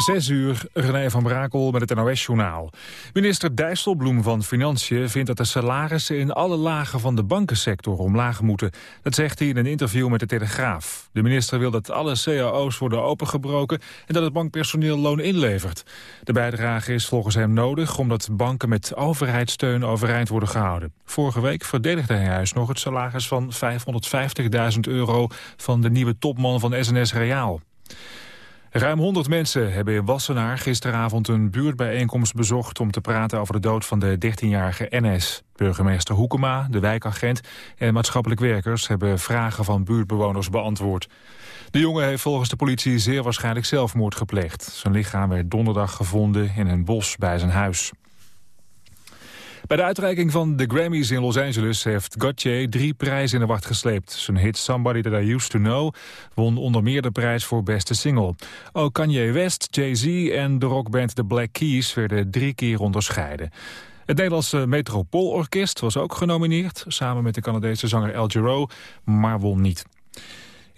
Zes uur, René van Brakel met het NOS-journaal. Minister Dijsselbloem van Financiën vindt dat de salarissen in alle lagen van de bankensector omlaag moeten. Dat zegt hij in een interview met de Telegraaf. De minister wil dat alle cao's worden opengebroken en dat het bankpersoneel loon inlevert. De bijdrage is volgens hem nodig omdat banken met overheidssteun overeind worden gehouden. Vorige week verdedigde hij juist nog het salaris van 550.000 euro van de nieuwe topman van SNS Reaal. Ruim 100 mensen hebben in Wassenaar gisteravond een buurtbijeenkomst bezocht om te praten over de dood van de 13-jarige NS. Burgemeester Hoekema, de wijkagent en maatschappelijk werkers hebben vragen van buurtbewoners beantwoord. De jongen heeft volgens de politie zeer waarschijnlijk zelfmoord gepleegd. Zijn lichaam werd donderdag gevonden in een bos bij zijn huis. Bij de uitreiking van de Grammys in Los Angeles heeft Gauthier drie prijzen in de wacht gesleept. Zijn hit Somebody That I Used To Know won onder meer de prijs voor beste single. Ook Kanye West, Jay-Z en de rockband The Black Keys werden drie keer onderscheiden. Het Nederlandse Metropoolorkest was ook genomineerd, samen met de Canadese zanger El Giro, maar won niet.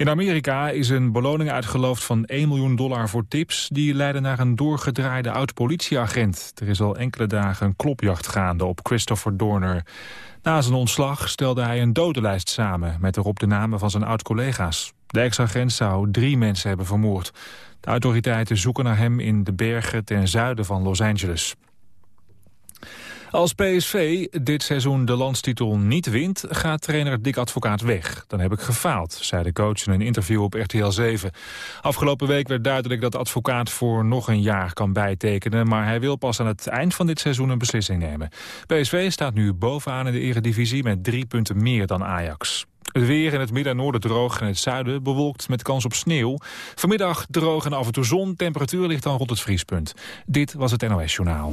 In Amerika is een beloning uitgeloofd van 1 miljoen dollar voor tips... die leiden naar een doorgedraaide oud-politieagent. Er is al enkele dagen een klopjacht gaande op Christopher Dorner. Na zijn ontslag stelde hij een dodenlijst samen... met erop de namen van zijn oud-collega's. De ex-agent zou drie mensen hebben vermoord. De autoriteiten zoeken naar hem in de bergen ten zuiden van Los Angeles. Als PSV dit seizoen de landstitel niet wint, gaat trainer Dick Advocaat weg. Dan heb ik gefaald, zei de coach in een interview op RTL 7. Afgelopen week werd duidelijk dat advocaat voor nog een jaar kan bijtekenen... maar hij wil pas aan het eind van dit seizoen een beslissing nemen. PSV staat nu bovenaan in de eredivisie met drie punten meer dan Ajax. Het weer in het midden en noorden droog en het zuiden bewolkt met kans op sneeuw. Vanmiddag droog en af en toe zon, temperatuur ligt dan rond het vriespunt. Dit was het NOS Journaal.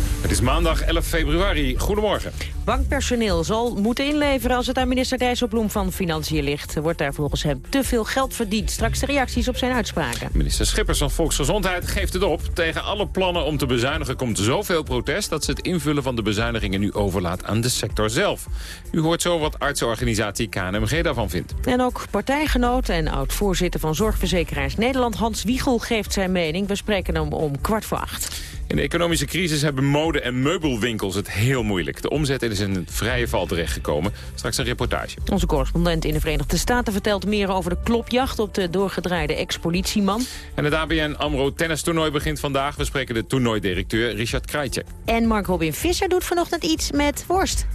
Het is maandag 11 februari. Goedemorgen. Bankpersoneel zal moeten inleveren als het aan minister Dijsselbloem van Financiën ligt. Er wordt daar volgens hem te veel geld verdiend. Straks de reacties op zijn uitspraken. Minister Schippers van Volksgezondheid geeft het op. Tegen alle plannen om te bezuinigen komt zoveel protest... dat ze het invullen van de bezuinigingen nu overlaat aan de sector zelf. U hoort zo wat artsenorganisatie KNMG daarvan vindt. En ook partijgenoot en oud-voorzitter van Zorgverzekeraars Nederland... Hans Wiegel geeft zijn mening. We spreken hem om kwart voor acht. In de economische crisis hebben mode- en meubelwinkels het heel moeilijk. De omzet is in een vrije val terechtgekomen. Straks een reportage. Onze correspondent in de Verenigde Staten vertelt meer over de klopjacht op de doorgedraaide ex-politieman. En het ABN AMRO tennistoernooi begint vandaag. We spreken de toernooidirecteur Richard Krajcek. En Mark Robin Visser doet vanochtend iets met worst.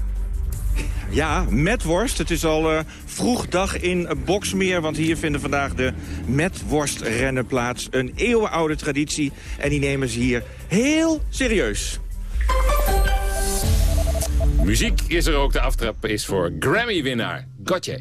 Ja, met worst. Het is al uh, vroeg dag in Boksmeer, want hier vinden vandaag de met worstrennen plaats. Een eeuwenoude traditie en die nemen ze hier heel serieus. Muziek is er ook. De aftrap is voor Grammy-winnaar Gotje.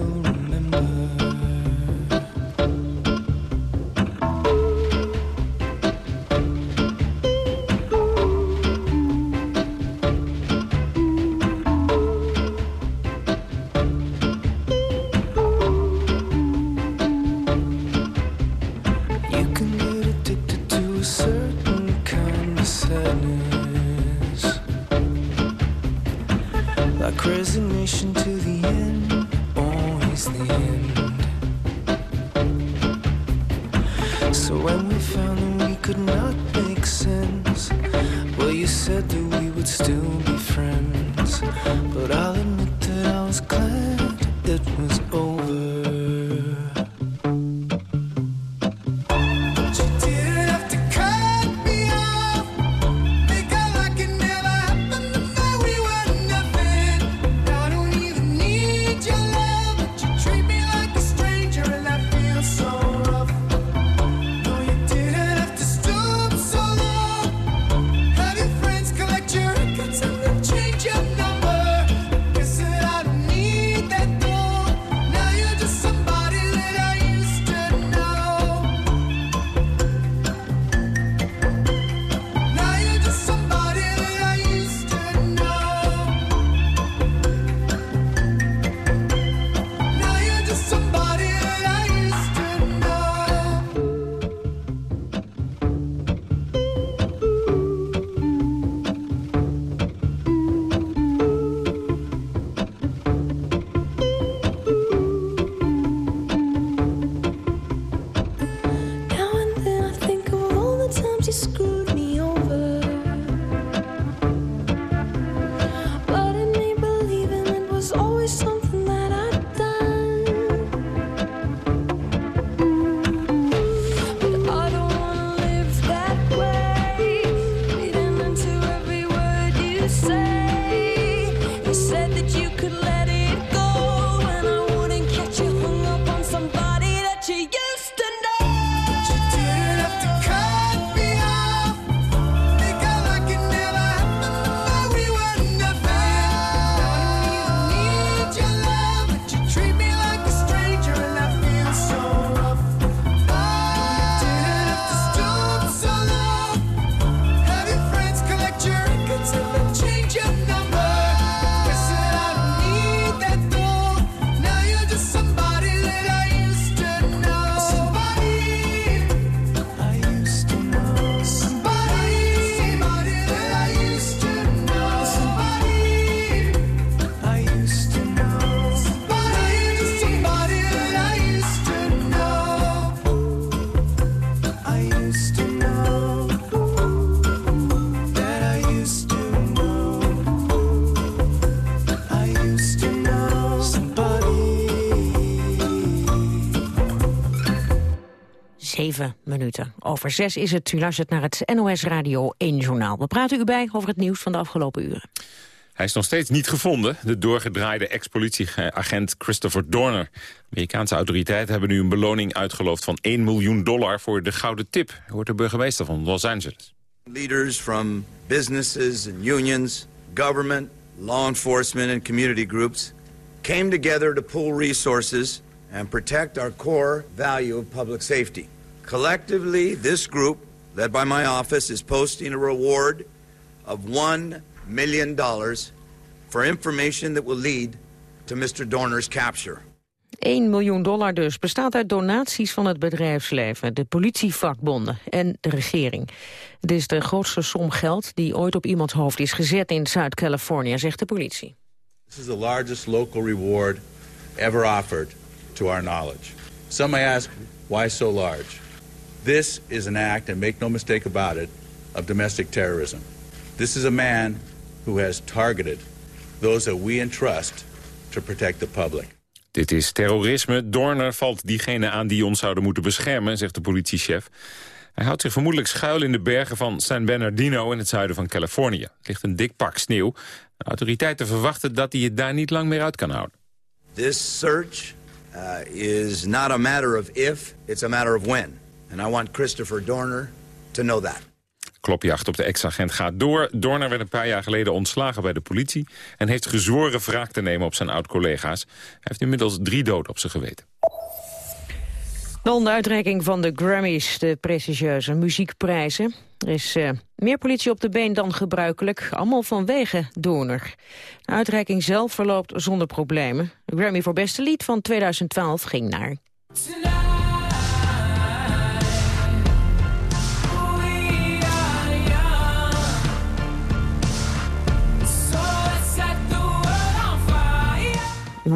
over zes is het. U luistert naar het NOS Radio 1 Journaal. We praten u bij over het nieuws van de afgelopen uren. Hij is nog steeds niet gevonden, de doorgedraaide ex-politieagent Christopher Dorner. Amerikaanse autoriteiten hebben nu een beloning uitgeloofd van 1 miljoen dollar voor de gouden tip, hoort de burgemeester van Los Angeles. Leaders from businesses and unions, government, law enforcement and community groups came together to pool resources and protect our core value of public safety. Collectively, this group, led by my office, is posting a reward of $1 million for information that will lead to Mr. Dorner's capture. 1 miljoen dollar dus bestaat uit donaties van het bedrijfsleven, de politievakbonden en de regering. Het is de grootste som geld die ooit op iemands hoofd is gezet in Zuid-Californië, zegt de politie. This is the largest local reward ever offered to our knowledge. Some may ask, why so large? This is an act, and make no mistake about it, of domestic terrorism. This is a man who has targeted those that we entrust to protect the public. Dit is terrorisme. Dorner valt diegene aan die ons zouden moeten beschermen, zegt de politiechef. Hij houdt zich vermoedelijk schuil in de bergen van San Bernardino in het zuiden van Californië. Er ligt een dik pak sneeuw. De autoriteiten verwachten dat hij het daar niet lang meer uit kan houden. This search uh, is not a matter of if, it's a matter of when. And I want Christopher Dorner to know that. Klopjacht op de ex-agent gaat door. Dorner werd een paar jaar geleden ontslagen bij de politie... en heeft gezworen wraak te nemen op zijn oud-collega's. Hij heeft inmiddels drie doden op zijn geweten. Dan de uitreiking van de Grammys, de prestigieuze muziekprijzen. Er is uh, meer politie op de been dan gebruikelijk, allemaal vanwege Donor. De uitreiking zelf verloopt zonder problemen. De Grammy voor beste lied van 2012 ging naar...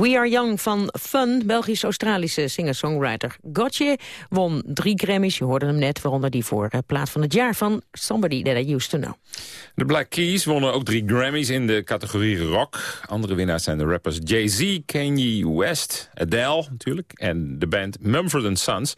We Are Young van Fun, Belgisch-Australische singer-songwriter Gotye, won drie Grammys, je hoorde hem net, waaronder die voor uh, plaat van het jaar van Somebody That I Used To Know. De Black Keys wonnen ook drie Grammys in de categorie rock. Andere winnaars zijn de rappers Jay-Z, Kanye West, Adele natuurlijk en de band Mumford Sons.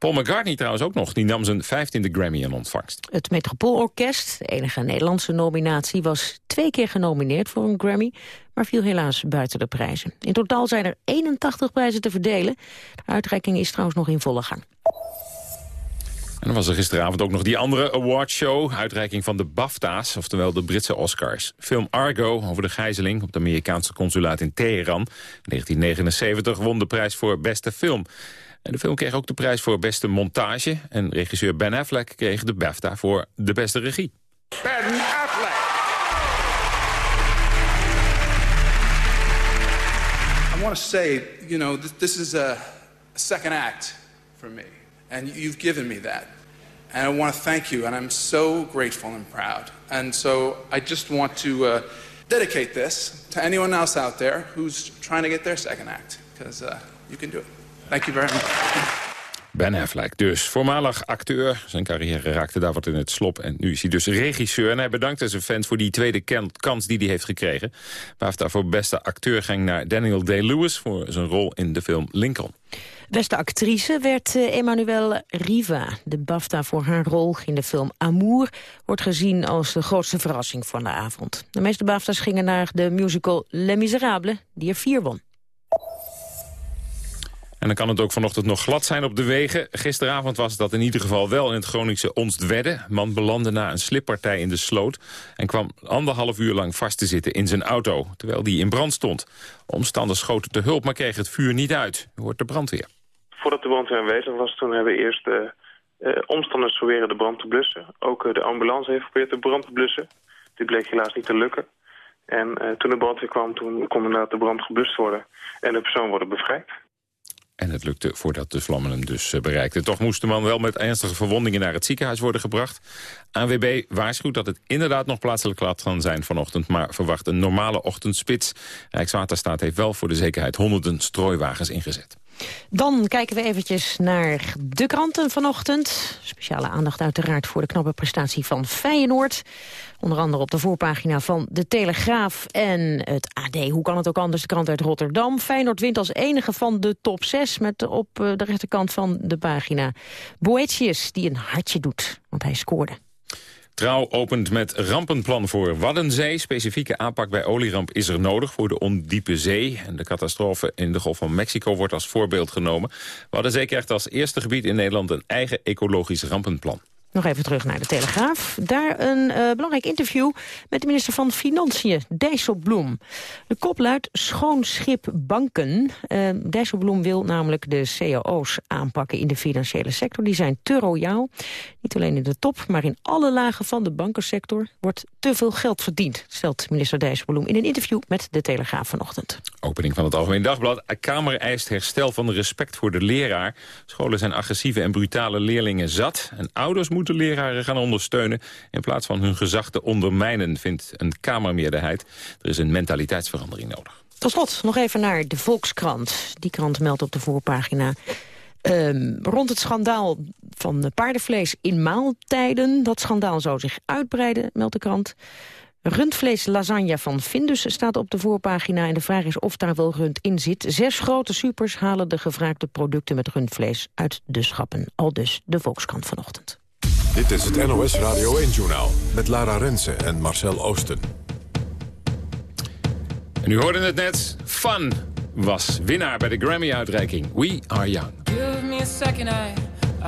Paul McCartney trouwens ook nog. Die nam zijn vijftiende Grammy in ontvangst. Het Metropoolorkest, de enige Nederlandse nominatie... was twee keer genomineerd voor een Grammy... maar viel helaas buiten de prijzen. In totaal zijn er 81 prijzen te verdelen. De uitreiking is trouwens nog in volle gang. En dan was er gisteravond ook nog die andere awardshow. Uitreiking van de BAFTA's, oftewel de Britse Oscars. Film Argo over de gijzeling op het Amerikaanse consulaat in Teheran. In 1979 won de prijs voor beste film. En de film kreeg ook de prijs voor beste montage. En regisseur Ben Affleck kreeg de BAFTA voor de beste regie. Ben Affleck! I want to say, you know, this, this is a second act for me. And you've given me that. And I want to thank you, and I'm so grateful and proud. And so I just want to uh, dedicate this to anyone else out there who's trying to get their second act, because uh, you can do it. Thank you very much. Ben Affleck dus, voormalig acteur. Zijn carrière raakte daar wat in het slop. En nu is hij dus regisseur. En hij bedankt zijn fans voor die tweede kans die hij heeft gekregen. BAFTA voor beste acteur ging naar Daniel Day-Lewis... voor zijn rol in de film Lincoln. Beste actrice werd uh, Emmanuelle Riva. De BAFTA voor haar rol in de film Amour wordt gezien als de grootste verrassing van de avond. De meeste BAFTA's gingen naar de musical Les Miserables, die er vier won. En dan kan het ook vanochtend nog glad zijn op de wegen. Gisteravond was dat in ieder geval wel in het Groningse Onstwedde. Man belandde na een slippartij in de sloot... en kwam anderhalf uur lang vast te zitten in zijn auto... terwijl die in brand stond. Omstanders schoten te hulp, maar kregen het vuur niet uit. U hoort de brandweer. Voordat de brandweer aanwezig was, toen hebben we eerst... Uh, uh, omstanders proberen de brand te blussen. Ook uh, de ambulance heeft geprobeerd de brand te blussen. Dit bleek helaas niet te lukken. En toen de brandweer kwam, toen kon inderdaad de brand geblust worden... en de persoon worden bevrijd. En het lukte voordat de vlammen hem dus bereikten. Toch moest de man wel met ernstige verwondingen naar het ziekenhuis worden gebracht. ANWB waarschuwt dat het inderdaad nog plaatselijk glad kan zijn vanochtend... maar verwacht een normale ochtendspits. Rijkswaterstaat heeft wel voor de zekerheid honderden strooiwagens ingezet. Dan kijken we eventjes naar de kranten vanochtend. Speciale aandacht uiteraard voor de knappe prestatie van Feyenoord. Onder andere op de voorpagina van De Telegraaf en het AD. Hoe kan het ook anders, de krant uit Rotterdam. Feyenoord wint als enige van de top 6... met op eh, de rechterkant van de pagina Boetius, die een hartje doet, want hij scoorde. Trouw opent met rampenplan voor Waddenzee. Specifieke aanpak bij olieramp is er nodig voor de ondiepe zee. En de catastrofe in de Golf van Mexico wordt als voorbeeld genomen. Waddenzee krijgt als eerste gebied in Nederland een eigen ecologisch rampenplan. Nog even terug naar de Telegraaf. Daar een uh, belangrijk interview met de minister van Financiën, Dijsselbloem. De kop luidt Schoon Schip Banken. Uh, Dijsselbloem wil namelijk de cao's aanpakken in de financiële sector. Die zijn te royaal. Niet alleen in de top, maar in alle lagen van de bankensector... wordt te veel geld verdiend, stelt minister Dijsselbloem... in een interview met de Telegraaf vanochtend. Opening van het Algemeen Dagblad. Kamer eist herstel van respect voor de leraar. Scholen zijn agressieve en brutale leerlingen zat. En ouders moeten moeten leraren gaan ondersteunen... in plaats van hun gezag te ondermijnen, vindt een Kamermeerderheid. Er is een mentaliteitsverandering nodig. Tot slot nog even naar de Volkskrant. Die krant meldt op de voorpagina... Um, rond het schandaal van paardenvlees in maaltijden. Dat schandaal zou zich uitbreiden, meldt de krant. Rundvlees lasagne van Findus staat op de voorpagina... en de vraag is of daar wel rund in zit. Zes grote supers halen de gevraagde producten met rundvlees uit de schappen. Al dus de Volkskrant vanochtend. Dit is het NOS Radio 1-journaal met Lara Rensen en Marcel Oosten. En u hoorde het net, Fun was winnaar bij de Grammy-uitreiking We Are Young. Give me a second, I,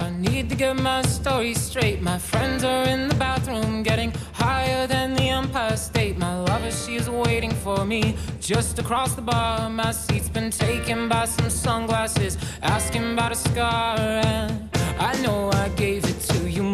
I need to get my story straight. My friends are in the bathroom getting higher than the Empire State. My lover, she's waiting for me just across the bar. My seat's been taken by some sunglasses, asking about a scar. And I know I gave it to you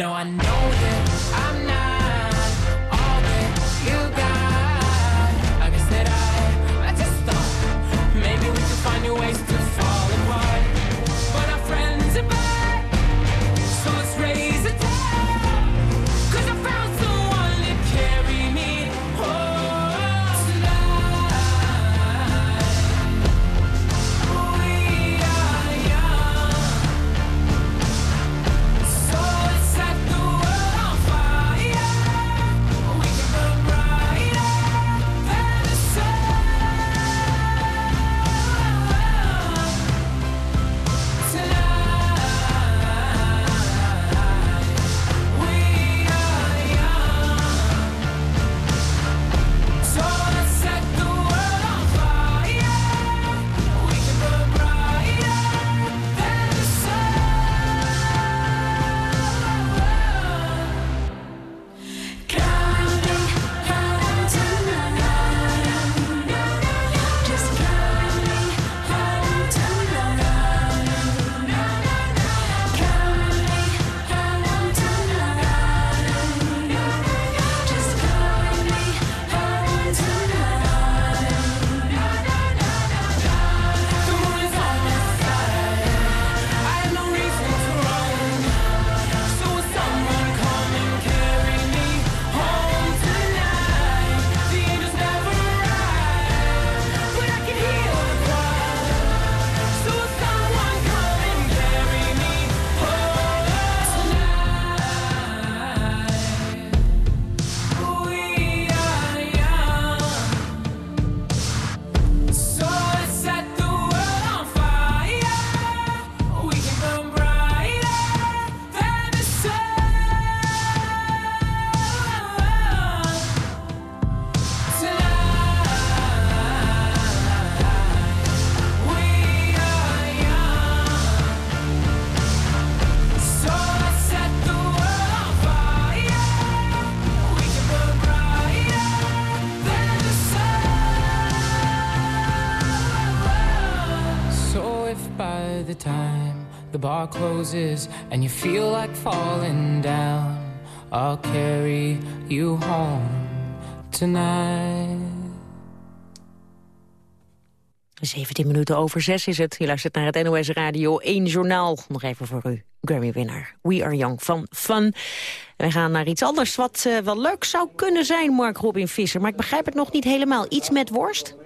No, I know that falling down, I'll carry you home tonight. 17 minuten over 6 is het. Je luistert naar het NOS Radio 1 Journaal. Nog even voor u, Grammy-winnaar We Are Young van Fun. Wij gaan naar iets anders wat uh, wel leuk zou kunnen zijn, Mark Robin Visser. Maar ik begrijp het nog niet helemaal. Iets met worst?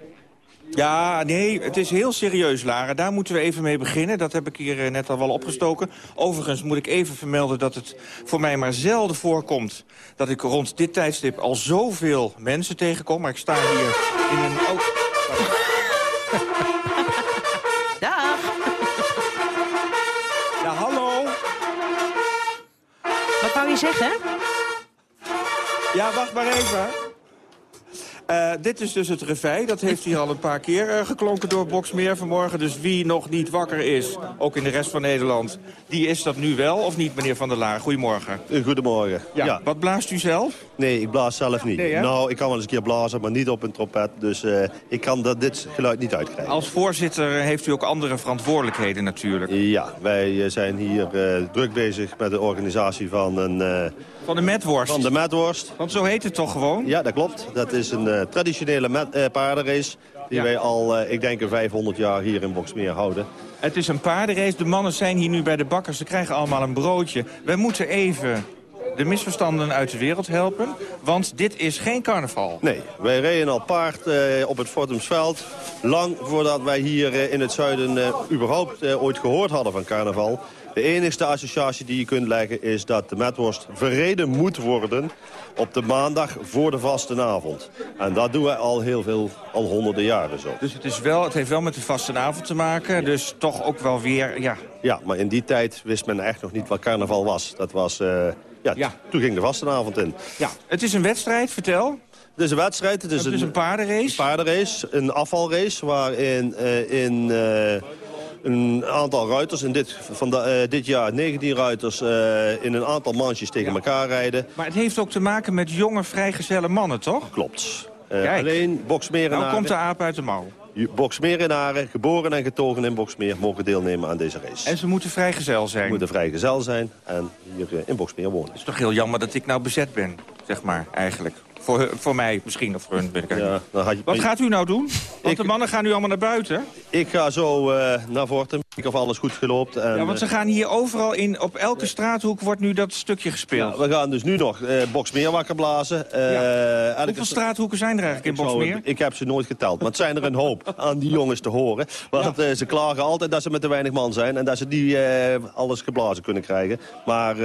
Ja, nee, het is heel serieus, Lara. Daar moeten we even mee beginnen. Dat heb ik hier eh, net al wel opgestoken. Overigens moet ik even vermelden dat het voor mij maar zelden voorkomt... dat ik rond dit tijdstip al zoveel mensen tegenkom. Maar ik sta hier in een... Oh, Dag. Ja, hallo. Wat wou je zeggen? Ja, wacht maar even. Uh, dit is dus het revij. Dat heeft hier al een paar keer uh, geklonken door Boksmeer vanmorgen. Dus wie nog niet wakker is, ook in de rest van Nederland... die is dat nu wel, of niet, meneer Van der Laar? Goedemorgen. Goedemorgen. Ja. ja. Wat blaast u zelf? Nee, ik blaas zelf niet. Nee, nou, ik kan wel eens een keer blazen, maar niet op een trompet. Dus uh, ik kan dat, dit geluid niet uitkrijgen. Als voorzitter heeft u ook andere verantwoordelijkheden natuurlijk. Ja, wij zijn hier druk bezig met de organisatie van een... van de metworst? Van de metworst. Want zo heet het toch gewoon? Ja, dat klopt. Dat is een uh, traditionele met, uh, paardenrace die ja. wij al, uh, ik denk, een 500 jaar hier in Boksmeer houden. Het is een paardenrace. De mannen zijn hier nu bij de bakkers. Ze krijgen allemaal een broodje. Wij moeten even de misverstanden uit de wereld helpen. Want dit is geen carnaval. Nee, wij reden al paard op het Fortumsveld. Lang voordat wij hier in het zuiden überhaupt ooit gehoord hadden van carnaval. De enigste associatie die je kunt leggen is dat de metworst verreden moet worden op de maandag voor de vastenavond. En dat doen wij al heel veel, al honderden jaren zo. Dus het, is wel, het heeft wel met de vastenavond te maken, ja. dus toch ook wel weer, ja... Ja, maar in die tijd wist men echt nog niet wat carnaval was. Dat was, uh, ja, ja, toen ging de vastenavond in. Ja, het is een wedstrijd, vertel. Het is een wedstrijd. Het is, het is een, een paardenrace? Een paardenrace, een afvalrace waarin uh, in... Uh, een aantal ruiters, in dit, van de, uh, dit jaar 19 ruiters uh, in een aantal mansjes tegen ja. elkaar rijden. Maar het heeft ook te maken met jonge vrijgezelle mannen, toch? Klopt. Uh, alleen Boksmerenaren... Nou komt de aap uit de mouw. Boksmerenaren, geboren en getogen in Boksmeer, mogen deelnemen aan deze race. En ze moeten vrijgezel zijn? Ze moeten vrijgezel zijn en hier in Boksmeer wonen. Het is toch heel jammer dat ik nou bezet ben, zeg maar, eigenlijk. Voor, voor mij misschien, of voor hun, ik ja, je... Wat gaat u nou doen? Want ik, de mannen gaan nu allemaal naar buiten. Ik ga zo uh, naar Vorten. Ik of alles goed geloopt. En, ja, want ze gaan hier overal in, op elke straathoek wordt nu dat stukje gespeeld. Ja, we gaan dus nu nog uh, Boksmeer wakker blazen. Uh, ja. Hoeveel straathoeken zijn er eigenlijk in Boksmeer? Ik heb ze nooit geteld, maar het zijn er een hoop aan die jongens te horen. Want ja. ze klagen altijd dat ze met te weinig man zijn en dat ze niet alles geblazen kunnen krijgen. Maar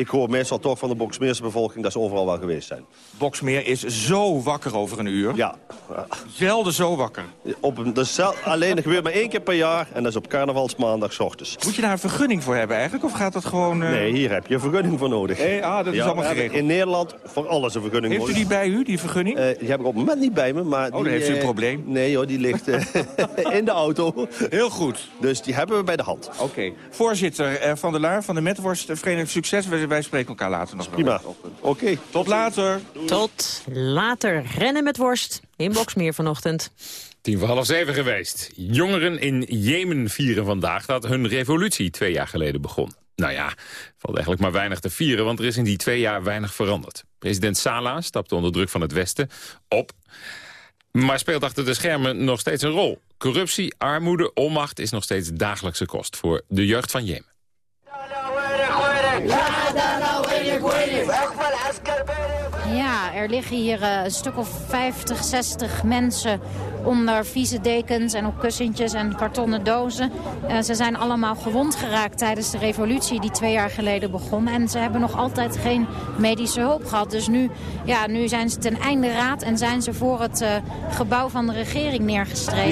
ik hoor meestal toch van de Boksmeerse bevolking dat ze overal wel geweest zijn. Boksmeer is zo wakker over een uur. Ja. Zelden zo wakker. Op een, dus alleen, dat gebeurt maar één keer per jaar en dat is op carnavalsmaandag ochtends. Moet je daar een vergunning voor hebben eigenlijk? Of gaat dat gewoon... Uh... Nee, hier heb je een vergunning voor nodig. Hey, ah, dat is allemaal geregeld. In Nederland voor alles een vergunning Heeft u die bij u, die vergunning? Uh, die heb ik op het moment niet bij me. Maar oh, dan die, heeft u een probleem. Nee hoor, die ligt in de auto. Heel goed. Dus die hebben we bij de hand. Oké. Okay. Voorzitter Van der Laar van de Metworst, Verenigd Succes. Wij spreken elkaar later nog. Prima. Oké. Okay. Tot later. Tot later. Rennen met worst in Boksmeer vanochtend. Tien voor half zeven geweest. Jongeren in Jemen vieren vandaag dat hun revolutie twee jaar geleden begon. Nou ja, valt eigenlijk maar weinig te vieren, want er is in die twee jaar weinig veranderd. President Salah stapte onder druk van het Westen op, maar speelt achter de schermen nog steeds een rol. Corruptie, armoede, onmacht is nog steeds dagelijkse kost voor de jeugd van Jemen. Ja, er liggen hier uh, een stuk of 50, 60 mensen onder vieze dekens en op kussentjes en kartonnen dozen. Uh, ze zijn allemaal gewond geraakt tijdens de revolutie die twee jaar geleden begon. En ze hebben nog altijd geen medische hulp gehad. Dus nu, ja, nu zijn ze ten einde raad en zijn ze voor het uh, gebouw van de regering neergestreken.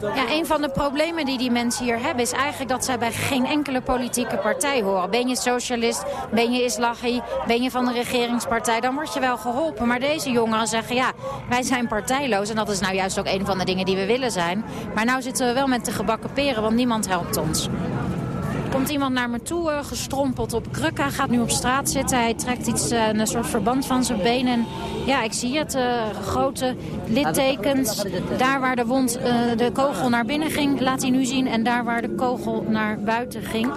Ja, een van de problemen die die mensen hier hebben is eigenlijk dat zij bij geen enkele politieke partij horen. Ben je socialist, ben je islahi, ben je van de regeringspartij, dan word je wel geholpen. Maar deze jongeren zeggen, ja, wij zijn partijloos en dat is nou juist ook een van de dingen die we willen zijn. Maar nou zitten we wel met de gebakken peren, want niemand helpt ons. Komt iemand naar me toe, uh, gestrompeld op krukken. Gaat nu op straat zitten. Hij trekt iets, uh, een soort verband van zijn benen. En ja, ik zie het. Uh, grote littekens. Daar waar de wond, de kogel naar binnen ging, laat hij nu zien. En daar waar de kogel naar buiten ging.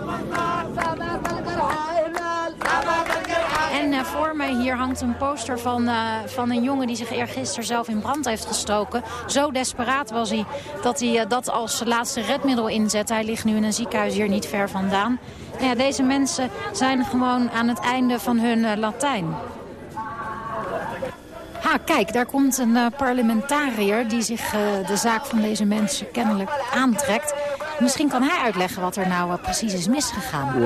En uh, voor mij hier hangt een poster van, uh, van een jongen die zich eergisteren zelf in brand heeft gestoken. Zo desperaat was hij dat hij uh, dat als laatste redmiddel inzet. Hij ligt nu in een ziekenhuis hier niet ver vandaan. Ja, deze mensen zijn gewoon aan het einde van hun Latijn. Ha, kijk, daar komt een parlementariër die zich de zaak van deze mensen kennelijk aantrekt. Misschien kan hij uitleggen wat er nou precies is misgegaan.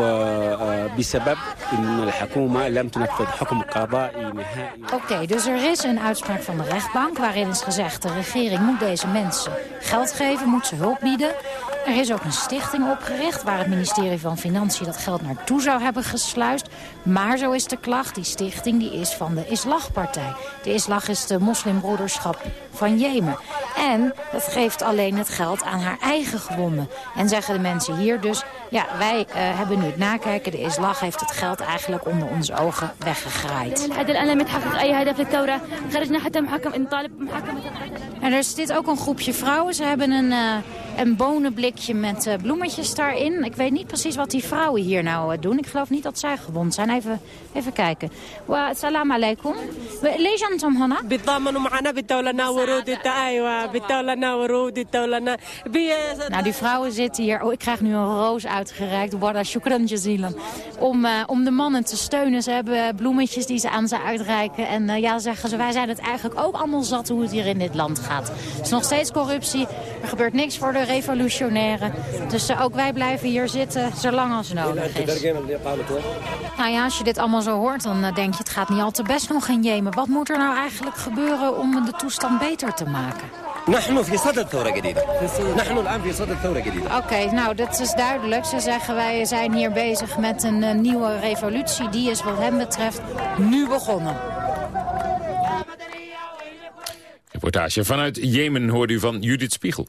Oké, dus er is een uitspraak van de rechtbank waarin is gezegd... de regering moet deze mensen geld geven, moet ze hulp bieden. Er is ook een stichting opgericht waar het ministerie van Financiën dat geld naartoe zou hebben gesluist. Maar zo is de klacht, die stichting die is van de Islagpartij. De Islag is de moslimbroederschap van Jemen. En dat geeft alleen het geld aan haar eigen gewonden. En zeggen de mensen hier dus, ja, wij uh, hebben nu het nakijken. De Islag heeft het geld eigenlijk onder onze ogen weggegraaid. En er zit ook een groepje vrouwen. Ze hebben een, uh, een bonenblikje met uh, bloemetjes daarin. Ik weet niet precies wat die vrouwen hier nou eh, doen. Ik geloof niet dat zij gewond zijn. Even, even kijken. Wa salam alaikum. Lejan Tomhana? Bidlamanu ma'ana bitawlana Nou, die vrouwen zitten hier. Oh, ik krijg nu een roos uitgereikt. Wada shukran jazilan. Om, uh, om de mannen te steunen. Ze hebben bloemetjes die ze aan ze uitreiken. En ja, zeggen ze, wij zijn het eigenlijk ook allemaal zat hoe het hier in dit land gaat. Er is nog steeds corruptie. Er gebeurt niks voor de revolutionairen. Dus uh, ook wij blijven hier zitten zolang als nodig is. Nou ja, als je dit allemaal zo hoort, dan denk je het gaat niet al te best nog in Jemen. Wat moet er nou eigenlijk gebeuren om de toestand beter te maken? Oké, nou dat is duidelijk. Ze zeggen wij zijn hier bezig met een uh, nieuwe revolutie. Die is wat hem betreft nu begonnen. Reportage vanuit Jemen hoorde u van Judith Spiegel.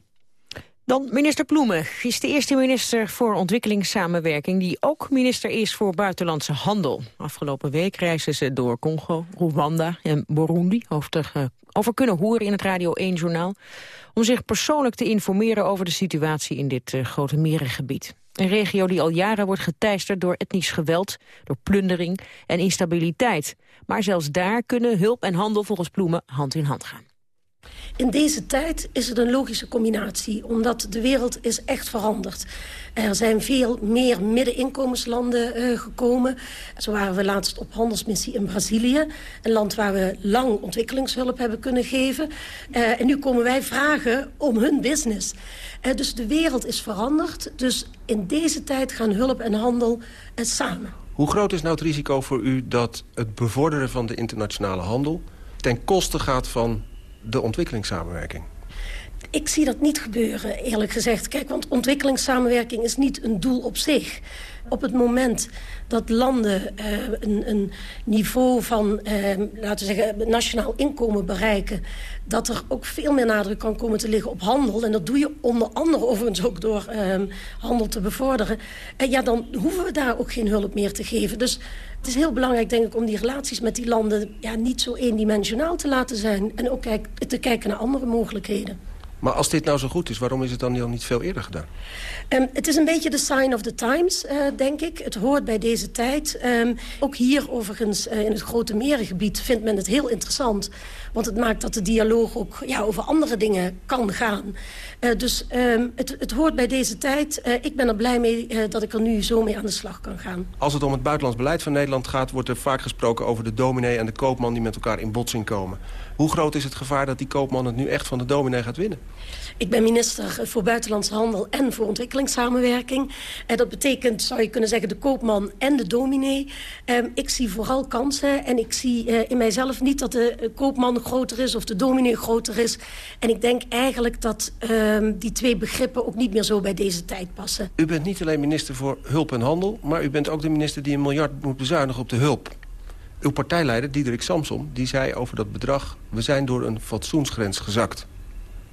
Dan minister Ploemen is de eerste minister voor ontwikkelingssamenwerking... die ook minister is voor buitenlandse handel. Afgelopen week reisden ze door Congo, Rwanda en Burundi... over, kunnen horen in het Radio 1-journaal... om zich persoonlijk te informeren over de situatie in dit uh, grote merengebied. Een regio die al jaren wordt geteisterd door etnisch geweld... door plundering en instabiliteit. Maar zelfs daar kunnen hulp en handel volgens Ploemen hand in hand gaan. In deze tijd is het een logische combinatie, omdat de wereld is echt veranderd. Er zijn veel meer middeninkomenslanden uh, gekomen. Zo waren we laatst op handelsmissie in Brazilië. Een land waar we lang ontwikkelingshulp hebben kunnen geven. Uh, en nu komen wij vragen om hun business. Uh, dus de wereld is veranderd. Dus in deze tijd gaan hulp en handel samen. Hoe groot is nou het risico voor u dat het bevorderen van de internationale handel... ten koste gaat van de ontwikkelingssamenwerking? Ik zie dat niet gebeuren, eerlijk gezegd. Kijk, want ontwikkelingssamenwerking is niet een doel op zich. Op het moment dat landen uh, een, een, niveau van, uh, laten we zeggen, nationaal inkomen bereiken... dat er ook veel meer nadruk kan komen te liggen op handel. En dat doe je onder andere overigens ook door uh, handel te bevorderen. En ja, dan hoeven we daar ook geen hulp meer te geven. Dus het is heel belangrijk, denk ik, om die relaties met die landen... Ja, niet zo eendimensionaal te laten zijn. En ook kijk, te kijken naar andere mogelijkheden. Maar als dit nou zo goed is, waarom is het dan niet veel eerder gedaan? Um, het is een beetje de sign of the times, uh, denk ik. Het hoort bij deze tijd. Um, ook hier overigens uh, in het Grote Merengebied vindt men het heel interessant. Want het maakt dat de dialoog ook ja, over andere dingen kan gaan. Uh, dus um, het, het, hoort bij deze tijd. ik ben er blij mee dat ik er nu zo mee aan de slag kan gaan. Als het om het buitenlands beleid van Nederland gaat... wordt er vaak gesproken over de dominee en de koopman die met elkaar in botsing komen. Hoe groot is het gevaar dat die koopman het nu echt van de dominee gaat winnen? Ik ben minister voor Buitenlandse Handel en voor ontwikkelingssamenwerking. En dat betekent, zou je kunnen zeggen, de koopman en de dominee. Um, ik zie vooral kansen en ik zie uh, in mijzelf niet dat de koopman groter is of de dominee groter is. En ik denk eigenlijk dat um, die twee begrippen ook niet meer zo bij deze tijd passen. U bent niet alleen minister voor hulp en handel, maar u bent ook de minister die een miljard moet bezuinigen op de hulp. Uw partijleider, Diederik Samsom, die zei over dat bedrag... we zijn door een fatsoensgrens gezakt.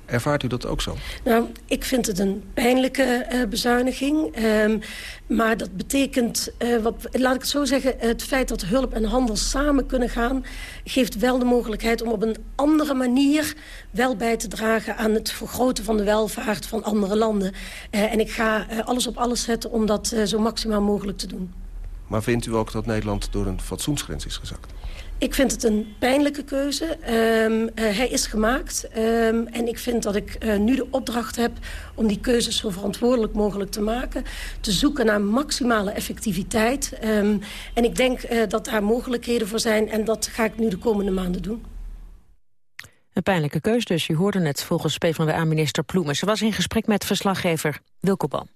Ervaart u dat ook zo? Nou, ik vind het een pijnlijke uh, bezuiniging. Um, maar dat betekent, uh, wat, laat ik het zo zeggen... het feit dat hulp en handel samen kunnen gaan... geeft wel de mogelijkheid om op een andere manier... wel bij te dragen aan het vergroten van de welvaart van andere landen. Uh, en ik ga alles op alles zetten om dat zo maximaal mogelijk te doen. Maar vindt u ook dat Nederland door een fatsoensgrens is gezakt? Ik vind het een pijnlijke keuze. Um, uh, hij is gemaakt. Um, en ik vind dat ik uh, nu de opdracht heb om die keuzes zo verantwoordelijk mogelijk te maken. Te zoeken naar maximale effectiviteit. Um, en ik denk uh, dat daar mogelijkheden voor zijn. En dat ga ik nu de komende maanden doen. Een pijnlijke keuze dus. Je hoorde het volgens PvdA-minister Ploemen. Ze was in gesprek met verslaggever Wilco Ban.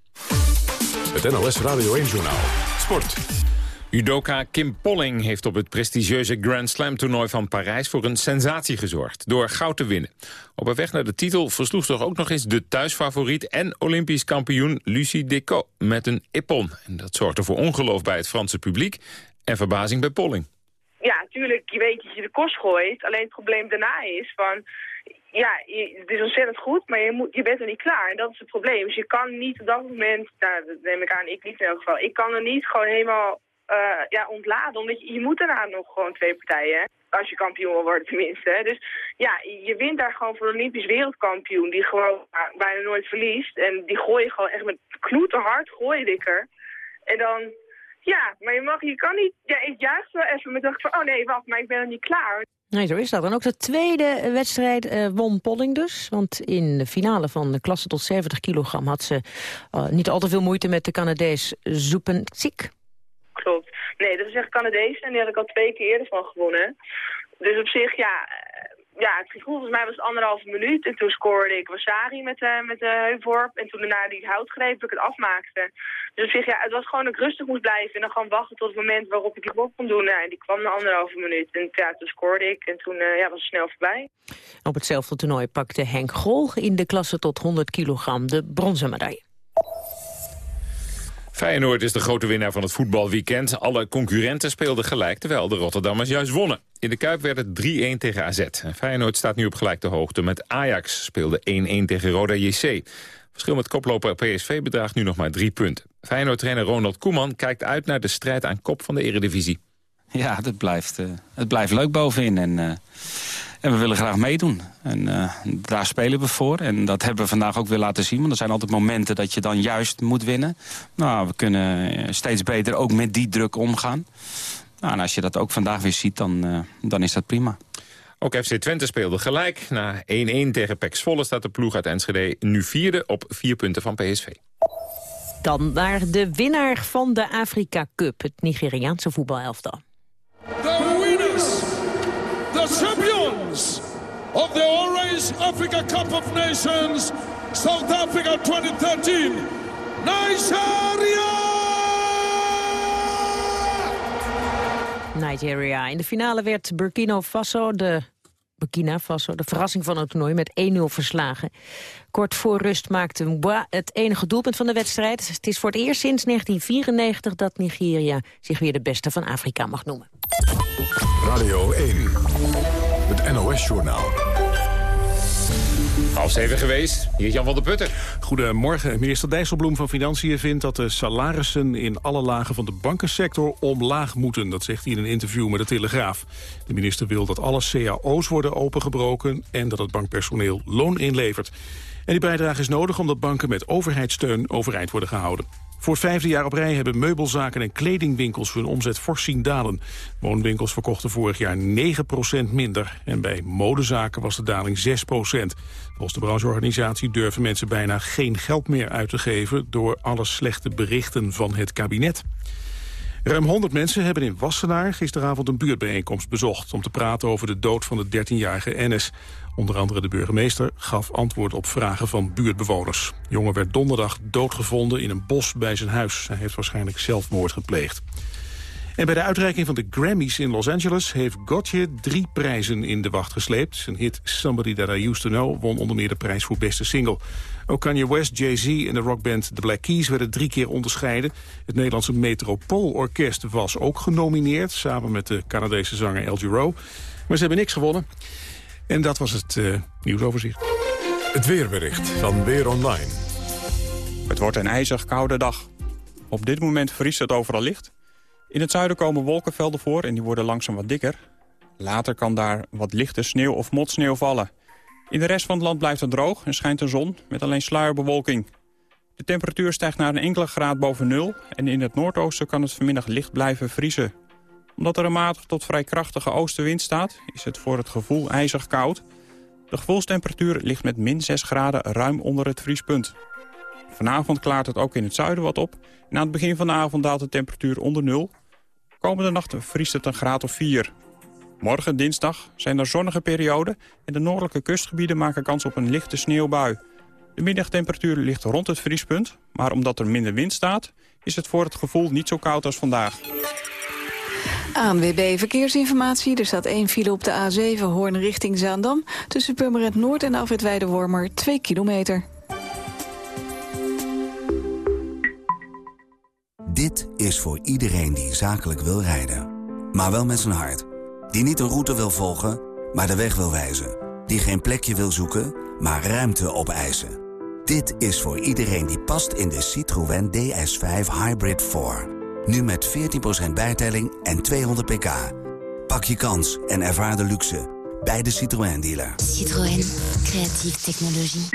Het NLS Radio 1-journaal. Sport. Judoka Kim Polling heeft op het prestigieuze Grand Slam toernooi van Parijs voor een sensatie gezorgd door goud te winnen. Op haar weg naar de titel versloeg toch ook nog eens de thuisfavoriet en Olympisch kampioen Lucie Decaux met een ippon. En dat zorgde voor ongeloof bij het Franse publiek en verbazing bij Polling. Ja, natuurlijk, je weet je de kost gooit. Alleen het probleem daarna is van, ja, het is ontzettend goed, maar je, moet, je bent er niet klaar. En dat is het probleem. Dus je kan niet op dat moment, nou, dat neem ik aan, ik niet in elk geval. Ik kan er niet gewoon helemaal uh, ja, ontladen. Omdat je, je moet daarna nog gewoon twee partijen. Als je kampioen wil worden tenminste. Dus ja, je wint daar gewoon voor een Olympisch wereldkampioen. Die gewoon bijna nooit verliest. En die gooi je gewoon echt met knoeten hard gooi dikker. En dan, ja, maar je mag, je kan niet, ja, ik juich wel even met dacht van, oh nee, wacht, maar ik ben er niet klaar. Nee, zo is dat. En ook de tweede wedstrijd uh, won Polling dus. Want in de finale van de klasse tot 70 kilogram had ze uh, niet al te veel moeite met de Canadees Zoepensik. Klopt. Nee, dat is echt Canadees en die had ik al twee keer eerder van gewonnen. Dus op zich, ja, eh, ja, het ging volgens mij was het anderhalve minuut. En toen scoorde ik Wasari met, uh, met de heuvorp. En toen daarna die houtgreep, ik het afmaakte. Dus op zich, ja, het was gewoon dat ik rustig moest blijven. En dan gewoon wachten tot het moment waarop ik die bot kon doen. Nou, en die kwam na anderhalve minuut. En ja, toen scoorde ik. En toen uh, ja, was het snel voorbij. Op hetzelfde toernooi pakte Henk Grol in de klasse tot 100 kilogram de bronzen medaille. Feyenoord is de grote winnaar van het voetbalweekend. Alle concurrenten speelden gelijk, terwijl de Rotterdammers juist wonnen. In de Kuip werd het 3-1 tegen AZ. En Feyenoord staat nu op gelijke hoogte met Ajax. Speelde 1-1 tegen Roda JC. Verschil met koploper PSV bedraagt nu nog maar drie punten. Feyenoord-trainer Ronald Koeman kijkt uit naar de strijd aan kop van de eredivisie. Ja, het blijft, uh, het blijft leuk bovenin. En, uh, en we willen graag meedoen. En uh, daar spelen we voor. En dat hebben we vandaag ook weer laten zien. Want er zijn altijd momenten dat je dan juist moet winnen. Nou, we kunnen steeds beter ook met die druk omgaan. Nou, en als je dat ook vandaag weer ziet, dan, dan is dat prima. Ook FC Twente speelde gelijk. Na 1-1 tegen PEC Zwolle staat de ploeg uit Enschede nu vierde op vier punten van PSV. Dan naar de winnaar van de Afrika Cup, het Nigeriaanse voetbalelftal. The winners, champions of the Orange Africa Cup of Nations, South Africa 2013, Nigeria! Nigeria. In de finale werd Burkina Faso de Burkina Faso de verrassing van het toernooi met 1-0 verslagen. Kort voor rust maakte Mboa het enige doelpunt van de wedstrijd. Het is voor het eerst sinds 1994 dat Nigeria zich weer de beste van Afrika mag noemen. Radio 1, het NOS-journaal. Half zeven geweest. Hier Jan van der Putten. Goedemorgen. Minister Dijsselbloem van Financiën vindt dat de salarissen in alle lagen van de bankensector omlaag moeten. Dat zegt hij in een interview met de Telegraaf. De minister wil dat alle cao's worden opengebroken en dat het bankpersoneel loon inlevert. En die bijdrage is nodig omdat banken met overheidssteun overeind worden gehouden. Voor het vijfde jaar op rij hebben meubelzaken en kledingwinkels hun omzet fors zien dalen. Woonwinkels verkochten vorig jaar 9% minder. En bij modezaken was de daling 6% Volgens de brancheorganisatie durven mensen bijna geen geld meer uit te geven... door alle slechte berichten van het kabinet. Ruim 100 mensen hebben in Wassenaar gisteravond een buurtbijeenkomst bezocht... om te praten over de dood van de 13-jarige Ennis. Onder andere de burgemeester gaf antwoord op vragen van buurtbewoners. De jongen werd donderdag doodgevonden in een bos bij zijn huis. Hij heeft waarschijnlijk zelfmoord gepleegd. En bij de uitreiking van de Grammys in Los Angeles... heeft Gotye drie prijzen in de wacht gesleept. Zijn hit Somebody That I Used To Know won onder meer de prijs voor beste single. Ook Kanye West, Jay-Z en de rockband The Black Keys werden drie keer onderscheiden. Het Nederlandse Metropoolorkest was ook genomineerd... samen met de Canadese zanger El Giro. Maar ze hebben niks gewonnen. En dat was het uh, nieuwsoverzicht. Het weerbericht van Weer Online. Het wordt een ijzig koude dag. Op dit moment vriest het overal licht. In het zuiden komen wolkenvelden voor en die worden langzaam wat dikker. Later kan daar wat lichte sneeuw of motsneeuw vallen. In de rest van het land blijft het droog en schijnt de zon met alleen sluierbewolking. De temperatuur stijgt naar een enkele graad boven nul... en in het noordoosten kan het vanmiddag licht blijven vriezen. Omdat er een matig tot vrij krachtige oostenwind staat... is het voor het gevoel ijzig koud. De gevoelstemperatuur ligt met min 6 graden ruim onder het vriespunt. Vanavond klaart het ook in het zuiden wat op. En aan het begin van de avond daalt de temperatuur onder nul. Komende nacht vriest het een graad of 4. Morgen, dinsdag, zijn er zonnige perioden... en de noordelijke kustgebieden maken kans op een lichte sneeuwbui. De middagtemperatuur ligt rond het vriespunt... maar omdat er minder wind staat, is het voor het gevoel niet zo koud als vandaag. ANWB Verkeersinformatie. Er staat één file op de A7 Hoorn richting Zaandam. Tussen Purmerend Noord en Afrit Weidewormer 2 kilometer. Dit is voor iedereen die zakelijk wil rijden. Maar wel met zijn hart. Die niet een route wil volgen, maar de weg wil wijzen. Die geen plekje wil zoeken, maar ruimte opeisen. Dit is voor iedereen die past in de Citroën DS5 Hybrid 4. Nu met 14% bijtelling en 200 pk. Pak je kans en ervaar de luxe bij de Citroën dealer. Citroën, creatieve technologie.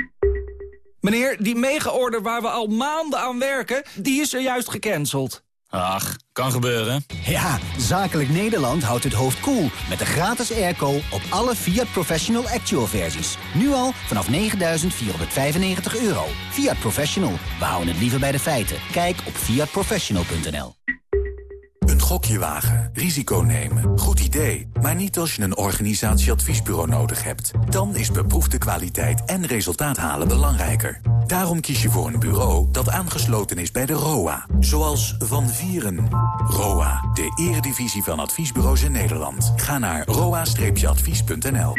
Meneer, die mega-order waar we al maanden aan werken, die is er juist gecanceld. Ach, kan gebeuren. Ja, Zakelijk Nederland houdt het hoofd koel cool met de gratis airco op alle Fiat Professional Actual versies. Nu al vanaf 9.495 euro. Fiat Professional, we houden het liever bij de feiten. Kijk op fiatprofessional.nl. Een gokje wagen, risico nemen, goed idee. Maar niet als je een organisatieadviesbureau nodig hebt. Dan is beproefde kwaliteit en resultaat halen belangrijker. Daarom kies je voor een bureau dat aangesloten is bij de ROA. Zoals Van Vieren. ROA, de eredivisie van adviesbureaus in Nederland. Ga naar roa-advies.nl.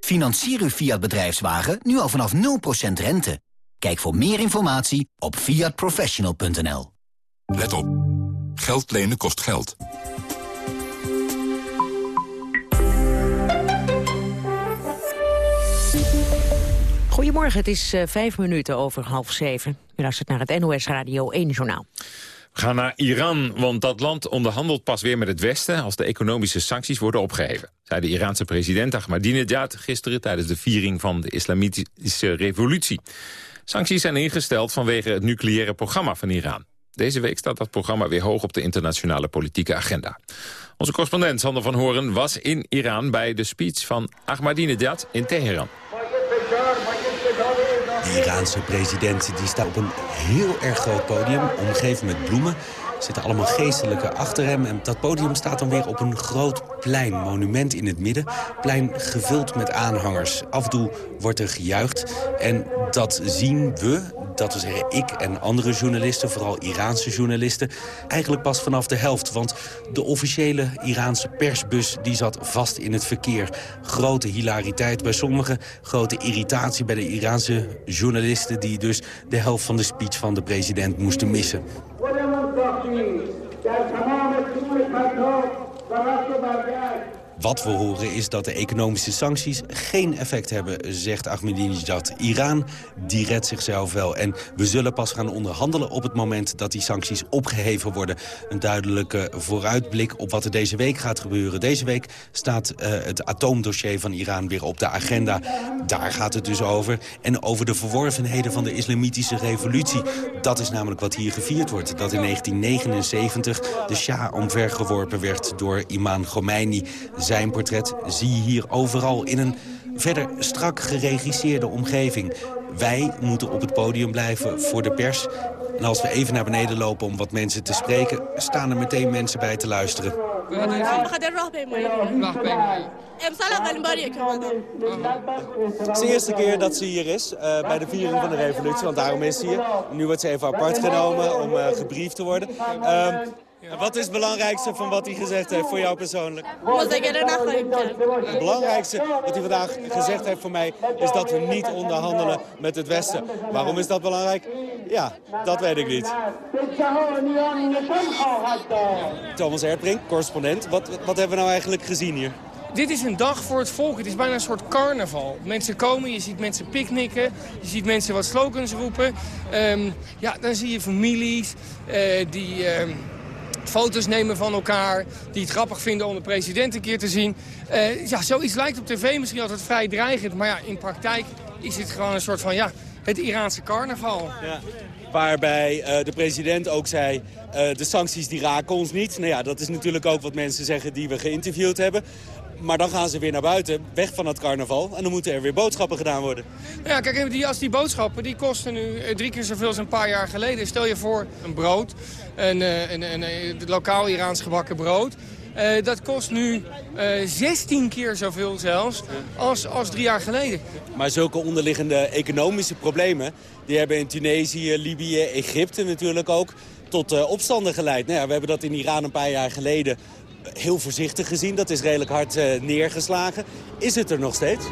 Financier uw Fiat bedrijfswagen nu al vanaf 0% rente. Kijk voor meer informatie op fiatprofessional.nl. Let op. Geld lenen kost geld. Goedemorgen, het is uh, vijf minuten over half zeven. U luistert naar het NOS Radio 1 Journaal. We gaan naar Iran, want dat land onderhandelt pas weer met het Westen... als de economische sancties worden opgeheven. Zei de Iraanse president Ahmadinejad gisteren... tijdens de viering van de islamitische revolutie. Sancties zijn ingesteld vanwege het nucleaire programma van Iran. Deze week staat dat programma weer hoog op de internationale politieke agenda. Onze correspondent Sander van Horen was in Iran bij de speech van Ahmadinejad in Teheran. De Iraanse president die staat op een heel erg groot podium, omgeven met bloemen. Zitten allemaal geestelijken achter hem. En dat podium staat dan weer op een groot plein, monument in het midden. Plein gevuld met aanhangers. Af wordt er gejuicht. En dat zien we, dat wil zeggen ik en andere journalisten, vooral Iraanse journalisten, eigenlijk pas vanaf de helft. Want de officiële Iraanse persbus die zat vast in het verkeer. Grote hilariteit bij sommigen, grote irritatie bij de Iraanse journalisten... die dus de helft van de speech van de president moesten missen. Wat we horen is dat de economische sancties geen effect hebben, zegt Ahmadinejad. Iran, die redt zichzelf wel. En we zullen pas gaan onderhandelen op het moment dat die sancties opgeheven worden. Een duidelijke vooruitblik op wat er deze week gaat gebeuren. Deze week staat uh, het atoomdossier van Iran weer op de agenda. Daar gaat het dus over. En over de verworvenheden van de islamitische revolutie. Dat is namelijk wat hier gevierd wordt. Dat in 1979 de Shah omvergeworpen werd door Imam Khomeini zijn portret zie je hier overal in een verder strak geregisseerde omgeving. Wij moeten op het podium blijven voor de pers. En als we even naar beneden lopen om wat mensen te spreken... staan er meteen mensen bij te luisteren. Het is de eerste keer dat ze hier is, uh, bij de viering van de revolutie, want daarom is ze hier. Nu wordt ze even apart genomen om uh, gebriefd te worden. Uh, wat is het belangrijkste van wat hij gezegd heeft voor jou persoonlijk? Het belangrijkste wat hij vandaag gezegd heeft voor mij... is dat we niet onderhandelen met het Westen. Waarom is dat belangrijk? Ja, dat weet ik niet. Thomas Herbrink, correspondent. Wat, wat hebben we nou eigenlijk gezien hier? dit is een dag voor het volk. Het is bijna een soort carnaval. Mensen komen, je ziet mensen picknicken. Je ziet mensen wat slogans roepen. Ehm, ja, dan zie je families uh, die... Ehm, foto's nemen van elkaar, die het grappig vinden om de president een keer te zien. Uh, ja, zoiets lijkt op tv misschien altijd vrij dreigend, maar ja, in praktijk is het gewoon een soort van, ja, het Iraanse carnaval. Ja. Waarbij uh, de president ook zei, uh, de sancties die raken ons niet. Nou ja, dat is natuurlijk ook wat mensen zeggen die we geïnterviewd hebben. Maar dan gaan ze weer naar buiten, weg van het carnaval. En dan moeten er weer boodschappen gedaan worden. Ja, kijk, die, als die boodschappen die kosten nu eh, drie keer zoveel als een paar jaar geleden. Stel je voor een brood, een, een, een, een lokaal Iraans gebakken brood. Uh, dat kost nu uh, 16 keer zoveel zelfs als, als drie jaar geleden. Maar zulke onderliggende economische problemen... die hebben in Tunesië, Libië, Egypte natuurlijk ook tot uh, opstanden geleid. Nou ja, we hebben dat in Iran een paar jaar geleden heel voorzichtig gezien. Dat is redelijk hard uh, neergeslagen. Is het er nog steeds?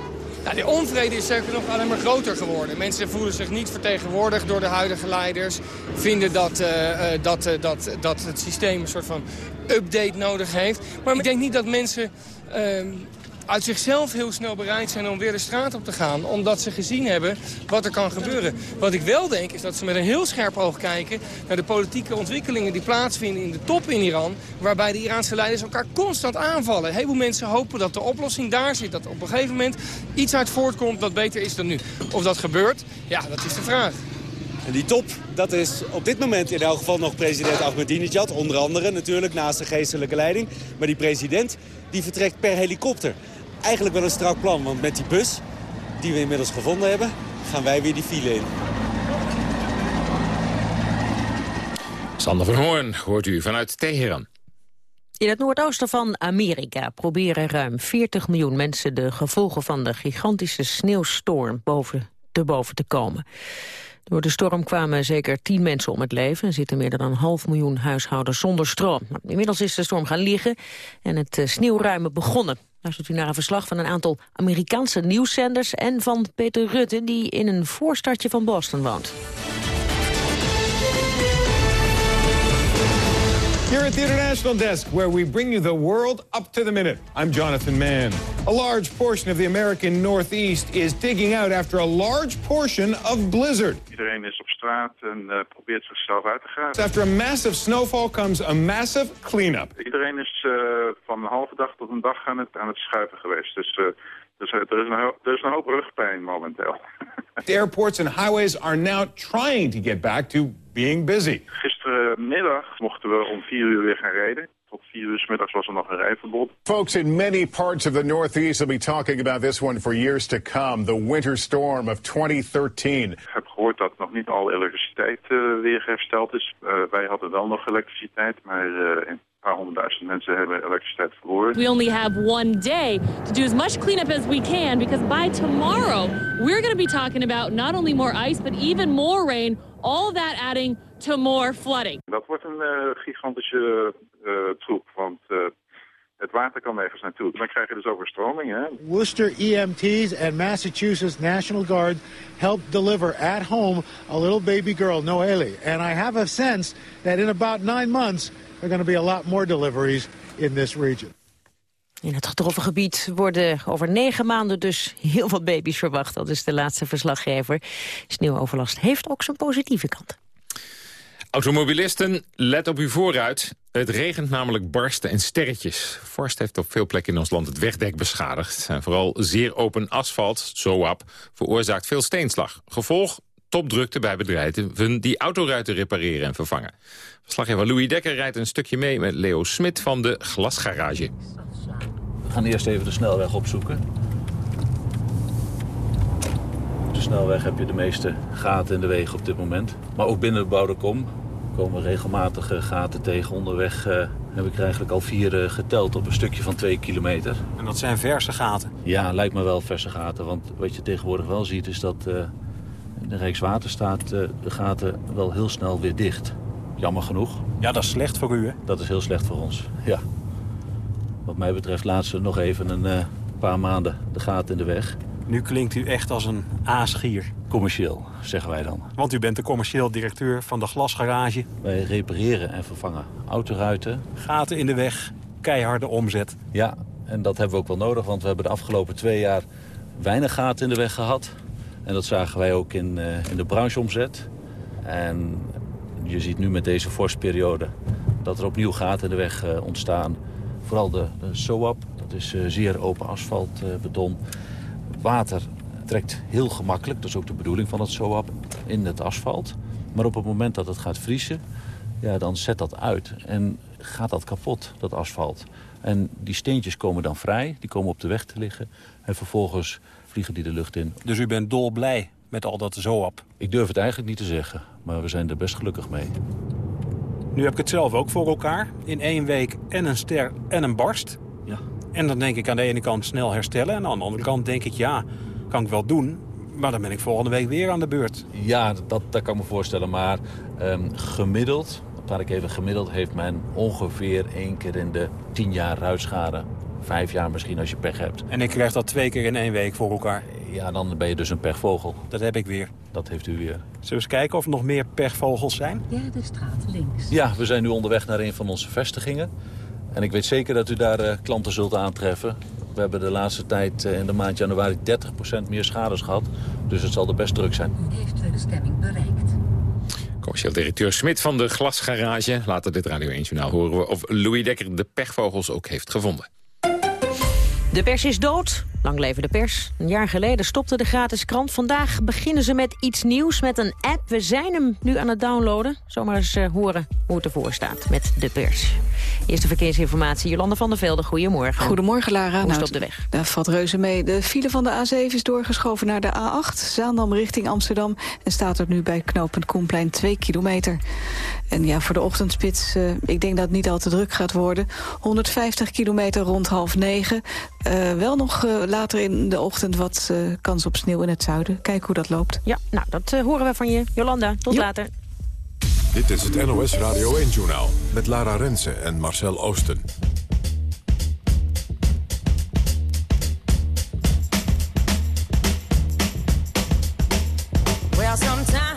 Ja, de onvrede is zeker nog alleen maar groter geworden. Mensen voelen zich niet vertegenwoordigd door de huidige leiders. Vinden dat, uh, dat, uh, dat, dat het systeem een soort van update nodig heeft. Maar ik denk niet dat mensen ehm, uit zichzelf heel snel bereid zijn om weer de straat op te gaan. Omdat ze gezien hebben wat er kan gebeuren. Wat ik wel denk is dat ze met een heel scherp oog kijken... naar de politieke ontwikkelingen die plaatsvinden in de top in Iran... waarbij de Iraanse leiders elkaar constant aanvallen. Heel veel mensen hopen dat de oplossing daar zit. Dat op een gegeven moment iets uit voortkomt dat beter is dan nu. Of dat gebeurt, ja, dat is de vraag. En die top, dat is op dit moment in elk geval nog president Ahmadinejad. Onder andere natuurlijk, naast de geestelijke leiding. Maar die president, die vertrekt per helikopter eigenlijk wel een strak plan. Want met die bus, die we inmiddels gevonden hebben, gaan wij weer die file in. Sander van Hoorn hoort u vanuit Teheran. In het noordoosten van Amerika proberen ruim 40 miljoen mensen... de gevolgen van de gigantische sneeuwstorm boven, te boven te komen. Door de storm kwamen zeker 10 mensen om het leven... en zitten meer dan een half miljoen huishoudens zonder stroom. Nou, inmiddels is de storm gaan liggen en het uh, sneeuwruimen begonnen. Luistert u naar een verslag van een aantal Amerikaanse nieuwszenders... en van Peter Rutte, die in een voorstadje van Boston woont. Here at the International Desk, where we bring you the world up to the minute. I'm Jonathan Mann. A large portion of the American Northeast is digging out after a large portion of blizzard. Iedereen is op straat en uh, probeert zichzelf uit te graven. After a massive snowfall comes a massive cleanup. Iedereen is uh, van een halve dag tot een dag aan het, aan het schuiven geweest. Dus, uh, dus er, is een hoop, er is een hoop rugpijn momenteel. the airports and highways are now trying to get back to being busy. Gisterenmiddag mochten we om vier uur weer gaan rijden. Tot vier uur s middags was er nog een rijverbod. Folks in many parts of the Northeast will be talking about this one for years to come. The winter storm of 2013. Ik heb gehoord dat nog niet al elektriciteit uh, weer hersteld is. Uh, wij hadden wel nog elektriciteit, maar uh, paar honderdduizend mensen hebben elektriciteit verloren. We only have one day to do as much cleanup as we can because by tomorrow we're going to be talking about not only more ice but even more rain. All that adding to more flooding. Dat wordt een uh, gigantische uh, troep, want uh, het water kan nergens naartoe. Dan krijg je dus overstromingen. Worcester EMT's and Massachusetts National Guard helped deliver at home a little baby girl, Noelle. And I have a sense that in about nine months there are going to be a lot more deliveries in this region. In het getroffen gebied worden over negen maanden dus heel wat baby's verwacht. Dat is de laatste verslaggever. Sneeuwoverlast heeft ook zijn positieve kant. Automobilisten, let op uw vooruit. Het regent namelijk barsten en sterretjes. Vorst heeft op veel plekken in ons land het wegdek beschadigd. En vooral zeer open asfalt, zoap, veroorzaakt veel steenslag. Gevolg topdrukte bij bedrijven die autoruiten repareren en vervangen. Verslaggever Louis Dekker rijdt een stukje mee met Leo Smit van de Glasgarage. We gaan eerst even de snelweg opzoeken. Op de snelweg heb je de meeste gaten in de wegen op dit moment. Maar ook binnen de bebouwde kom komen regelmatig gaten tegen. Onderweg uh, heb ik er eigenlijk al vier uh, geteld op een stukje van twee kilometer. En dat zijn verse gaten? Ja, lijkt me wel verse gaten. Want wat je tegenwoordig wel ziet is dat uh, de Rijkswaterstaat de gaten wel heel snel weer dicht. Jammer genoeg. Ja, dat is slecht voor u, hè? Dat is heel slecht voor ons, ja. Wat mij betreft laten ze nog even een paar maanden de gaten in de weg. Nu klinkt u echt als een aasgier. Commercieel, zeggen wij dan. Want u bent de commercieel directeur van de glasgarage. Wij repareren en vervangen autoruiten. Gaten in de weg, keiharde omzet. Ja, En dat hebben we ook wel nodig, want we hebben de afgelopen twee jaar weinig gaten in de weg gehad. En dat zagen wij ook in, uh, in de brancheomzet. En je ziet nu met deze vorstperiode dat er opnieuw gaten in de weg uh, ontstaan. Vooral de, de dat is uh, zeer open asfaltbeton. Water trekt heel gemakkelijk, dat is ook de bedoeling van het SOAP, in het asfalt. Maar op het moment dat het gaat vriezen, ja, dan zet dat uit en gaat dat kapot, dat asfalt. En die steentjes komen dan vrij, die komen op de weg te liggen. En vervolgens vliegen die de lucht in. Dus u bent dolblij met al dat zoap? Ik durf het eigenlijk niet te zeggen, maar we zijn er best gelukkig mee. Nu heb ik het zelf ook voor elkaar. In één week en een ster en een barst. Ja. En dan denk ik aan de ene kant snel herstellen. En aan de andere kant denk ik, ja, kan ik wel doen. Maar dan ben ik volgende week weer aan de beurt. Ja, dat, dat kan ik me voorstellen. Maar um, gemiddeld, praat ik even gemiddeld... heeft men ongeveer één keer in de tien jaar ruitschade. Vijf jaar misschien als je pech hebt. En ik krijg dat twee keer in één week voor elkaar? Ja, dan ben je dus een pechvogel. Dat heb ik weer. Dat heeft u weer. Zullen we eens kijken of er nog meer pechvogels zijn? Derde straat links. Ja, we zijn nu onderweg naar een van onze vestigingen. En ik weet zeker dat u daar uh, klanten zult aantreffen. We hebben de laatste tijd uh, in de maand januari 30% meer schades gehad. Dus het zal er best druk zijn. U heeft de bestemming bereikt. Commercieel directeur Smit van de Glasgarage. Later dit Radio 1 Journaal horen we of Louis Dekker de pechvogels ook heeft gevonden. De pers is dood. Lang leven de pers. Een jaar geleden stopte de gratis krant. Vandaag beginnen ze met iets nieuws, met een app. We zijn hem nu aan het downloaden. Zomaar eens uh, horen hoe het ervoor staat met de pers. Eerste verkeersinformatie, Jolanda van der Velde. Goedemorgen. Goedemorgen, Lara. Hoe is nou, het op de weg? Daar valt reuze mee. De file van de A7 is doorgeschoven naar de A8. Zaandam richting Amsterdam. En staat er nu bij knooppunt Koenplein 2 kilometer. En ja, voor de ochtendspits, uh, ik denk dat het niet al te druk gaat worden. 150 kilometer rond half negen. Uh, wel nog uh, later in de ochtend wat uh, kans op sneeuw in het zuiden. Kijk hoe dat loopt. Ja, nou, dat uh, horen we van je. Jolanda, tot Jo. later. Dit is het NOS Radio 1-journaal met Lara Rensen en Marcel Oosten. Well, sometimes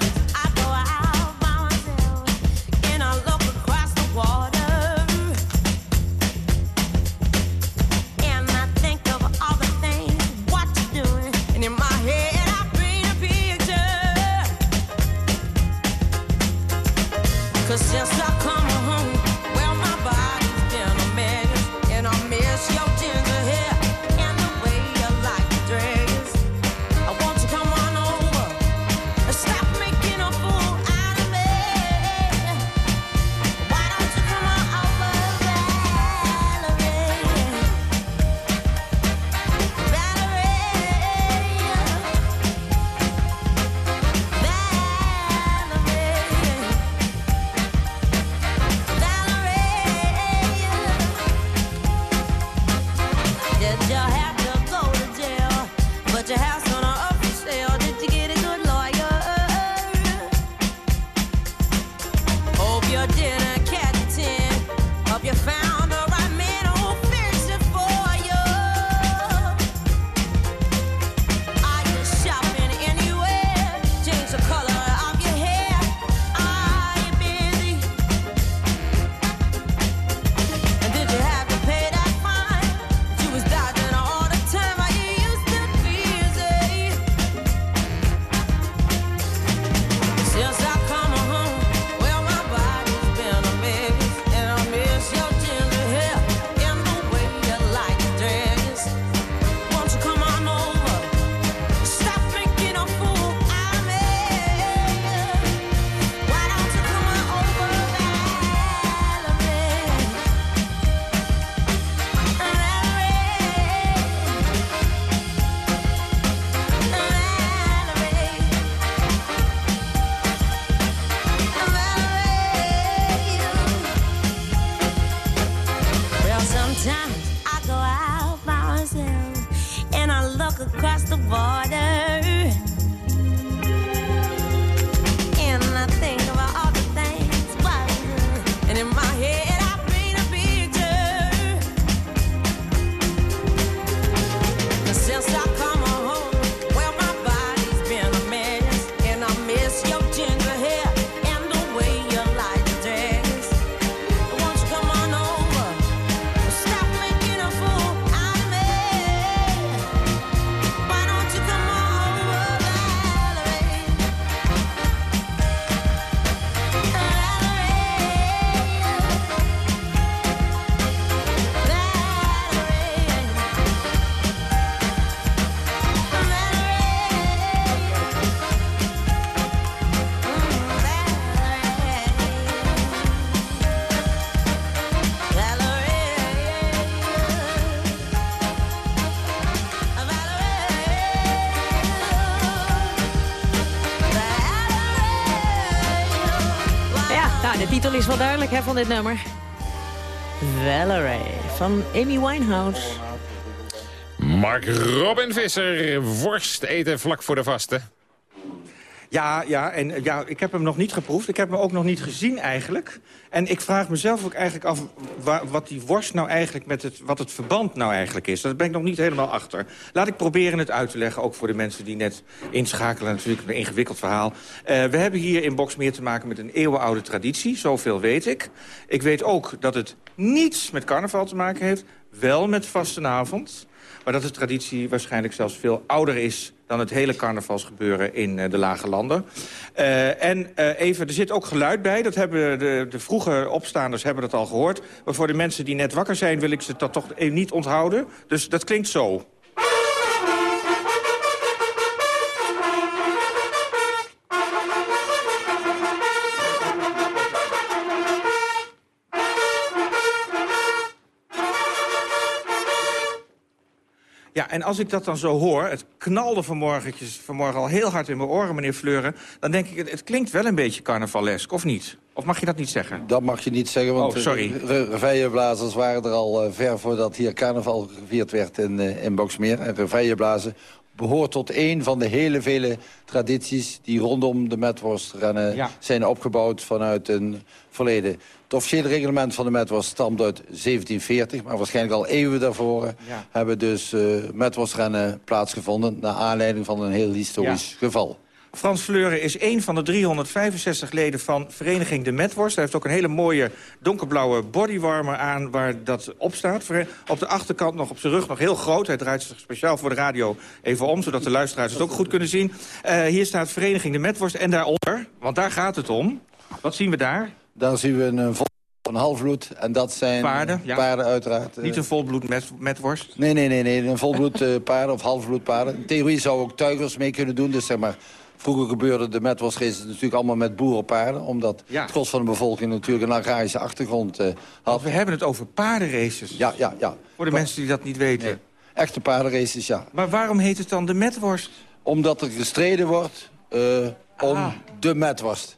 van dit nummer. Valerie van Amy Winehouse. Mark Robin Visser, worst eten vlak voor de vaste. Ja, ja, en eh, ja, ik heb hem nog niet geproefd. Ik heb hem ook nog niet gezien eigenlijk. En ik vraag mezelf ook eigenlijk af wa- wat die worst nou eigenlijk met het, wat het verband nou eigenlijk is. Daar ben ik nog niet helemaal achter. Laat ik proberen het uit te leggen, ook voor de mensen die net inschakelen. Natuurlijk een ingewikkeld verhaal. Eh, we hebben hier in Boksmeer te maken met een eeuwenoude traditie, zoveel weet ik. Ik weet ook dat het niets met carnaval te maken heeft, wel met vastenavond. Maar dat de traditie waarschijnlijk zelfs veel ouder is dan het hele carnavalsgebeuren in eh, de lage landen. Eh, en eh, even, er zit ook geluid bij. Dat hebben de, de vroege opstaanders hebben dat al gehoord. Maar voor de mensen die net wakker zijn... wil ik ze dat toch even niet onthouden. Dus dat klinkt zo. Ja, en als ik dat dan zo hoor, het knalde vanmorgentjes, vanmorgen al heel hard in mijn oren, meneer Fleuren... dan denk ik, het, het klinkt wel een beetje carnavalesk, of niet? Of mag je dat niet zeggen? Dat mag je niet zeggen, want Oh, sorry. re- reveilleblazers waren er al eh, ver voordat hier carnaval gevierd werd in, eh, in Boksmeer. En reveilleblazen behoort tot een van de hele vele tradities... die rondom de metworstrennen Ja. zijn opgebouwd vanuit een verleden. Het officiële reglement van de metworst stamt uit 1740... maar waarschijnlijk al eeuwen daarvoor Ja. hebben dus eh metworstrennen plaatsgevonden... naar aanleiding van een heel historisch geval. Frans Fleuren is een van de 365 leden van Vereniging de Metworst. Hij heeft ook een hele mooie donkerblauwe bodywarmer aan waar dat op staat. Op de achterkant nog op zijn rug nog heel groot. Hij draait zich speciaal voor de radio even om, zodat de luisteraars het ook goed kunnen zien. Eh, hier staat Vereniging de Metworst en daaronder, want daar gaat het om. Wat zien we daar? Daar zien we een vol van halfbloed. En dat zijn Paarden, ja. paarden uiteraard. eh. Niet een volbloed met, metworst. Nee, nee, nee, nee. Een volbloed eh, paarden of halfbloed paarden. In theorie zou ook tuigers mee kunnen doen. Dus zeg maar, vroeger gebeurde de metwasraces natuurlijk allemaal met boerenpaarden. Omdat Ja. het gros van de bevolking natuurlijk een agrarische achtergrond eh, had. We hebben het over paardenraces. Ja, ja, ja. Voor de mensen die dat niet weten. Echte paardenraces, ja. Maar waarom heet het dan de metworst? Omdat er gestreden wordt eh, om Ah. de metworst.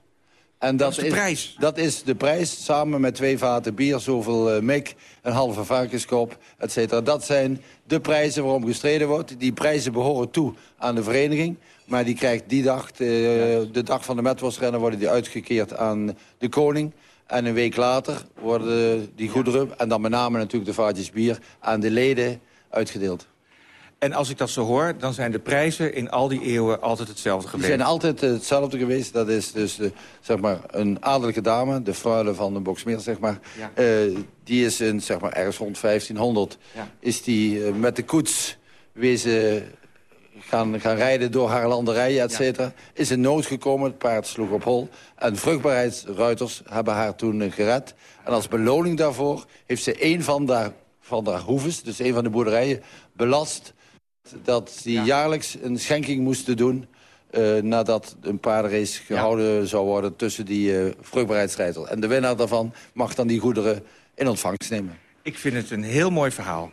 En Dat is de prijs. Dat is de prijs, samen met twee vaten bier, zoveel eh mik, een halve varkenskop, et cetera. Dat zijn de prijzen waarom gestreden wordt. Die prijzen behoren toe aan de vereniging. Maar die krijgt die dag, eh, de dag van de metworstrennen, worden die uitgekeerd aan de koning. En een week later worden die goederen, en dan met name natuurlijk de vaatjes bier, aan de leden uitgedeeld. En als ik dat zo hoor, dan zijn de prijzen in al die eeuwen altijd hetzelfde Die gebleven. zijn altijd hetzelfde geweest. Dat is dus de, zeg maar, een adellijke dame, de freule van de Boksmeer, zeg maar. Ja. Eh, die is in, zeg maar, ergens rond 1500... Ja. is die eh, met de koets wezen gaan, gaan rijden door haar landerijen, et cetera. Is in nood gekomen, het paard sloeg op hol. En vruchtbaarheidsruiters hebben haar toen eh, gered. En als beloning daarvoor heeft ze een van haar, van haar hoeves... dus een van de boerderijen, belast... dat die jaarlijks een schenking moesten doen... eh, nadat een paardenrace gehouden zou worden tussen die vruchtbaarheidsrijders. En de winnaar daarvan mag dan die goederen in ontvangst nemen. Ik vind het een heel mooi verhaal.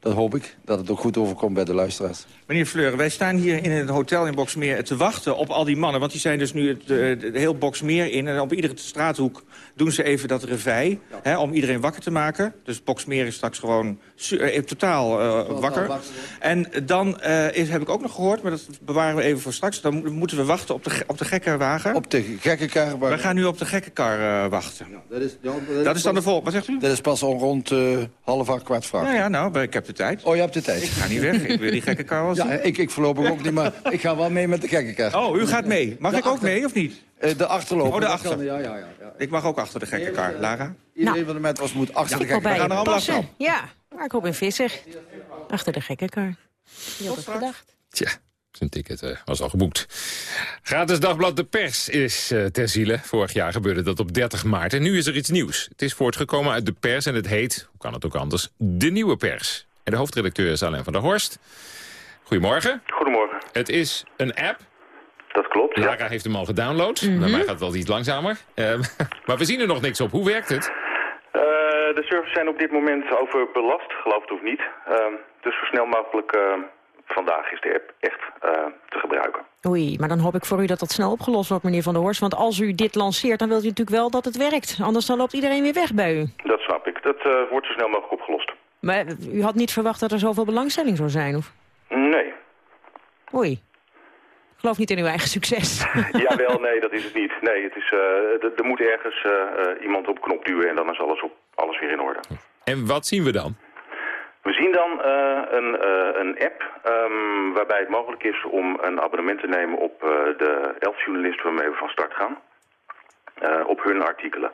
Dat hoop ik, dat het ook goed overkomt bij de luisteraars. Meneer Fleuren, wij staan hier in het hotel in Boksmeer te wachten op al die mannen. Want die zijn dus nu het, eh, heel Boksmeer in. En op iedere straathoek doen ze even dat revij. Hè, om iedereen wakker te maken. Dus Boksmeer is straks gewoon su- eh, totaal eh, wakker. En dan eh, is, heb ik ook nog gehoord, maar dat bewaren we even voor straks. Dan mo- moeten we wachten op de, op de gekke wagen. Op de gekke kar. We gaan nu op de gekke kar eh, wachten. Dat is, Dat is dan de vol. Wat zegt u? Dat is pas al rond eh, half acht, kwart vraag. Nou ja, nou, ik heb de tijd. Oh, je hebt de tijd. Ik ga niet weg. Ik wil die gekke kar wel zien. Ja, ik, ik voorlopig ook niet, maar ik ga wel mee met de gekke kar. Oh, u gaat mee. Mag De ik ook achter- mee of niet? Eh, de achterloper. Oh, de achter. kan, ja, ja, ja. Ik mag ook achter de gekke kar. Lara? Iedereen van de met was moet achter de gekke bij kar. je allemaal passen. afstand. Ja, Mark Robin Visser. Achter de gekke kar. Wie had het gedacht? Tja, zijn ticket eh, was al geboekt. Gratis dagblad De Pers is eh, ter ziele. Vorig jaar gebeurde dat op 30 maart. En nu is er iets nieuws. Het is voortgekomen uit De Pers en het heet, hoe kan het ook anders, De Nieuwe Pers. En de hoofdredacteur is Alain van der Horst. Goedemorgen. Goedemorgen. Het is een app. Dat klopt, ja. Lara heeft hem al gedownload. Bij mij gaat het wel iets langzamer. Eh, maar we zien er nog niks op. Hoe werkt het? Eh, de servers zijn op dit moment overbelast, geloof het of niet. Ehm, dus zo snel mogelijk eh, vandaag is de app echt eh, te gebruiken. Oei, maar dan hoop ik voor u dat dat snel opgelost wordt, meneer Van der Horst. Want als u dit lanceert, dan wilt u natuurlijk wel dat het werkt. Anders dan loopt iedereen weer weg bij u. Dat snap ik. Dat eh, wordt zo snel mogelijk opgelost. Maar u had niet verwacht dat er zoveel belangstelling zou zijn, of? Nee. Oei. Ik geloof niet in uw eigen succes. Jawel, nee, dat is het niet. Nee, het is, eh, er moet ergens eh, eh, iemand op knop duwen en dan is alles, op, alles weer in orde. En wat zien we dan? We zien dan eh, een, eh, een app ehm, waarbij het mogelijk is om een abonnement te nemen op eh, de elf journalisten waarmee we van start gaan. Eh, op hun artikelen.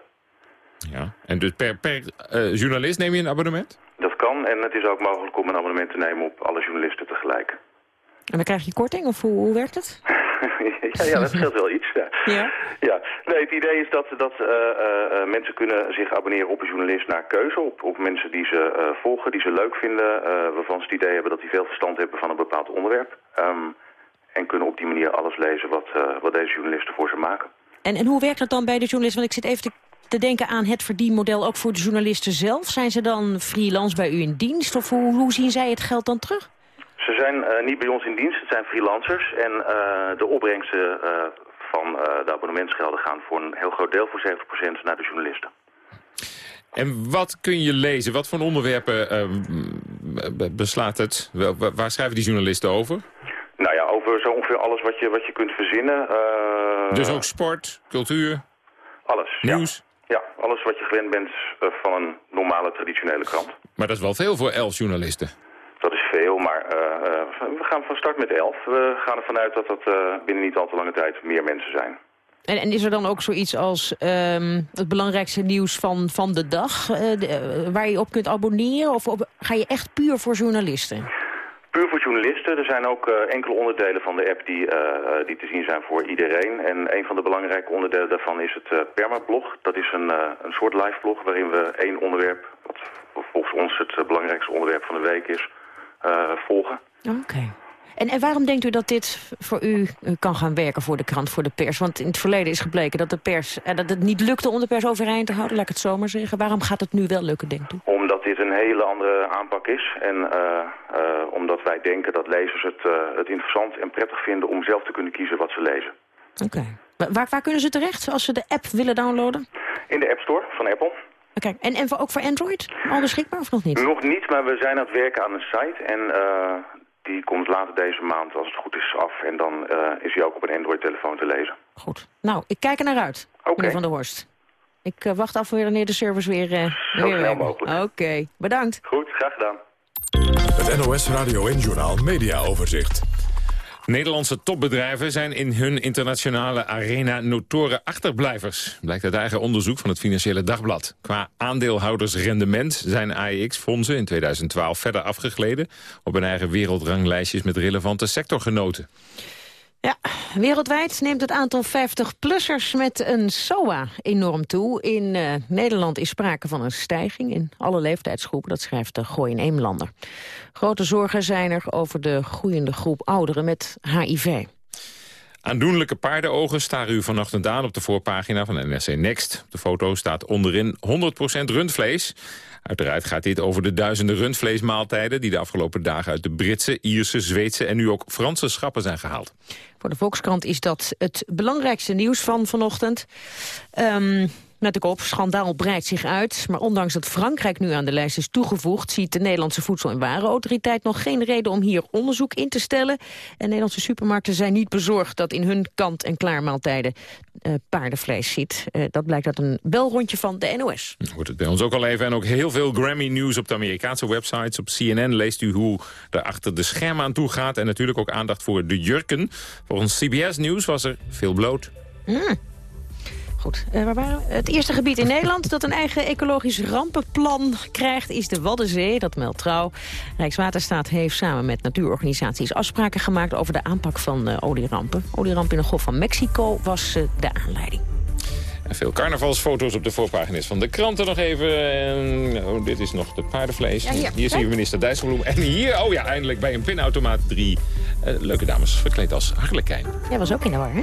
Ja. En dus per, per eh, journalist neem je een abonnement? Dat kan en het is ook mogelijk om een abonnement te nemen op alle journalisten tegelijk. En dan krijg je korting, of hoe, hoe werkt het? ja, ja, dat scheelt wel iets. Ja. Ja. Ja, nee, het idee is dat, dat eh, mensen kunnen zich abonneren op een journalist naar keuze. Op, op mensen die ze volgen, die ze leuk vinden, waarvan ze het idee hebben dat die veel verstand hebben van een bepaald onderwerp. Ehm, en kunnen op die manier alles lezen wat, wat deze journalisten voor ze maken. En, en hoe werkt dat dan bij de journalisten? Want ik zit even te, te denken aan het verdienmodel ook voor de journalisten zelf. Zijn ze dan freelance bij u in dienst? Of hoe, hoe zien zij het geld dan terug? Ze zijn eh, niet bij ons in dienst, het zijn freelancers. En eh, de opbrengsten eh, van eh, de abonnementsgelden gaan voor een heel groot deel, voor 70% naar de journalisten. En wat kun je lezen? Wat voor onderwerpen eh, b- beslaat het? Waar schrijven die journalisten over? Nou ja, over zo ongeveer alles wat je, wat je kunt verzinnen. eh, dus ook sport, cultuur, Alles, nieuws? Ja, alles wat je gewend bent eh, van een normale traditionele krant. Maar dat is wel veel voor elf journalisten. Dat is veel, maar eh, eh, we gaan van start met elf. We gaan ervan uit dat dat binnen niet al te lange tijd meer mensen zijn. En, en is er dan ook zoiets als ehm, het belangrijkste nieuws van, van de dag... de- waar je op kunt abonneren? Of op- ga je echt puur voor journalisten? Puur voor journalisten. Er zijn ook eh, enkele onderdelen van de app die, eh, eh, die te zien zijn voor iedereen. En een van de belangrijke onderdelen daarvan is het permablog. Dat is een, een soort live blog waarin we één onderwerp, wat volgens ons het belangrijkste onderwerp van de week is, volgen. Oké. En, en waarom denkt u dat dit voor u eh, kan gaan werken voor de krant, voor de pers? Want in het verleden is gebleken dat, de pers, eh, dat het niet lukte om de pers overeind te houden, laat ik het zo maar zeggen. Waarom gaat het nu wel lukken, denkt u? Omdat dit een hele andere aanpak is. En eh, omdat wij denken dat lezers het, het interessant en prettig vinden om zelf te kunnen kiezen wat ze lezen. Oké. Wa- Waar, waar kunnen ze terecht als ze de app willen downloaden? In de App Store van Apple. Oké. En, en voor- ook voor Android? Al beschikbaar of nog niet? Nog niet, maar we zijn aan het werken aan een site. En die komt later deze maand, als het goed is, af. En dan eh, is hij ook op een Android-telefoon te lezen. Goed. Nou, ik kijk er naar uit, meneer Van der Horst. Ik eh, wacht af wanneer de servers weer, eh Zo weer snel mogelijk. Oké, bedankt. Goed, graag gedaan. Het NOS Radio en Journaal Media Overzicht. Nederlandse topbedrijven zijn in hun internationale arena notoren achterblijvers. Blijkt uit eigen onderzoek van het Financiële Dagblad. Qua aandeelhoudersrendement zijn AEX-fondsen in 2012 verder afgegleden... op hun eigen wereldranglijstjes met relevante sectorgenoten. Ja, wereldwijd neemt het aantal 50-plussers met een SOA enorm toe. In eh, Nederland is sprake van een stijging in alle leeftijdsgroepen. Dat schrijft de Gooi in Eemlander. Grote zorgen zijn er over de groeiende groep ouderen met HIV. Aandoenlijke paardenogen staren u vanochtend aan op de voorpagina van NRC Next. De foto staat onderin 100% rundvlees. Uiteraard gaat dit over de duizenden rundvleesmaaltijden... die de afgelopen dagen uit de Britse, Ierse, Zweedse en nu ook Franse schappen zijn gehaald. Voor de Volkskrant is dat het belangrijkste nieuws van vanochtend. Ehm, met de kop, schandaal breidt zich uit. Maar ondanks dat Frankrijk nu aan de lijst is toegevoegd... ziet de Nederlandse Voedsel- en Warenautoriteit nog geen reden om hier onderzoek in te stellen. En Nederlandse supermarkten zijn niet bezorgd dat in hun kant-en-klaar maaltijden eh, paardenvlees zit. Eh, dat blijkt uit een belrondje van de NOS. Wordt het bij ons ook al even. En ook heel veel Grammy-nieuws op de Amerikaanse websites. Op CNN leest u hoe er achter de schermen aan toe gaat. En natuurlijk ook aandacht voor de jurken. Volgens CBS Nieuws was er veel bloot. Mm. Goed, eh, waar waren we? Het eerste gebied in Nederland dat een eigen ecologisch rampenplan krijgt is de Waddenzee, dat meldt trouw. Rijkswaterstaat heeft samen met natuurorganisaties afspraken gemaakt over de aanpak van eh, olierampen. Olieramp in de Golf van Mexico was eh, de aanleiding. En veel carnavalsfoto's op de voorpagina's van de kranten nog even. En, oh, dit is nog de paardenvlees. Ja, hier. zien we minister Dijsselbloem. En hier, oh ja, eindelijk bij een pinautomaat drie eh, leuke dames verkleed als harlekijn. Jij was ook in de war, hè?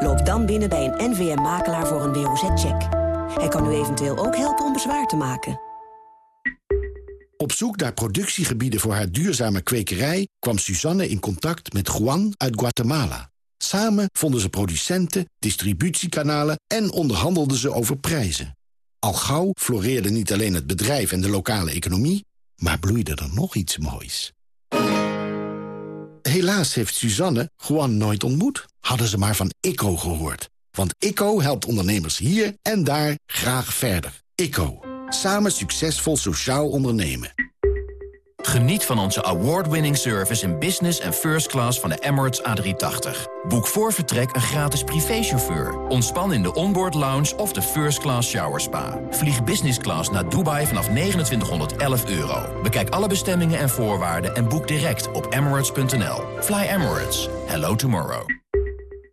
Loop dan binnen bij een NVM-makelaar voor een WOZ-check. Hij kan u eventueel ook helpen om bezwaar te maken. Op zoek naar productiegebieden voor haar duurzame kwekerij... kwam Suzanne in contact met Juan uit Guatemala. Samen vonden ze producenten, distributiekanalen... en onderhandelden ze over prijzen. Al gauw floreerde niet alleen het bedrijf en de lokale economie... maar bloeide er nog iets moois. Helaas heeft Suzanne Juan nooit ontmoet. Hadden ze maar van ICO gehoord. Want ICO helpt ondernemers hier en daar graag verder. ICO. Samen succesvol sociaal ondernemen. Geniet van onze award-winning service in business en first class van de Emirates A380. Boek voor vertrek een gratis privéchauffeur. Ontspan in de onboard lounge of de first class shower spa. Vlieg business class naar Dubai vanaf 2911 euro. Bekijk alle bestemmingen en voorwaarden en boek direct op emirates.nl. Fly Emirates. Hello tomorrow.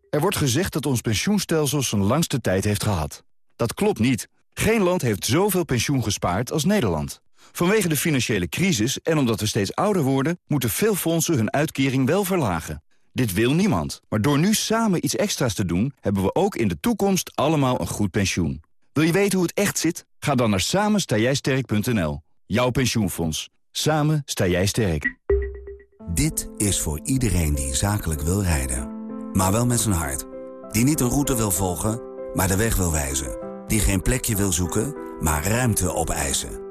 Er wordt gezegd dat ons pensioenstelsel zijn langste tijd heeft gehad. Dat klopt niet. Geen land heeft zoveel pensioen gespaard als Nederland. Vanwege de financiële crisis en omdat we steeds ouder worden... moeten veel fondsen hun uitkering wel verlagen. Dit wil niemand. Maar door nu samen iets extra's te doen... hebben we ook in de toekomst allemaal een goed pensioen. Wil je weten hoe het echt zit? Ga dan naar samenstaaijsterk.nl. Jouw pensioenfonds. Samen sta jij sterk. Dit is voor iedereen die zakelijk wil rijden. Maar wel met zijn hart. Die niet een route wil volgen, maar de weg wil wijzen. Die geen plekje wil zoeken, maar ruimte opeisen.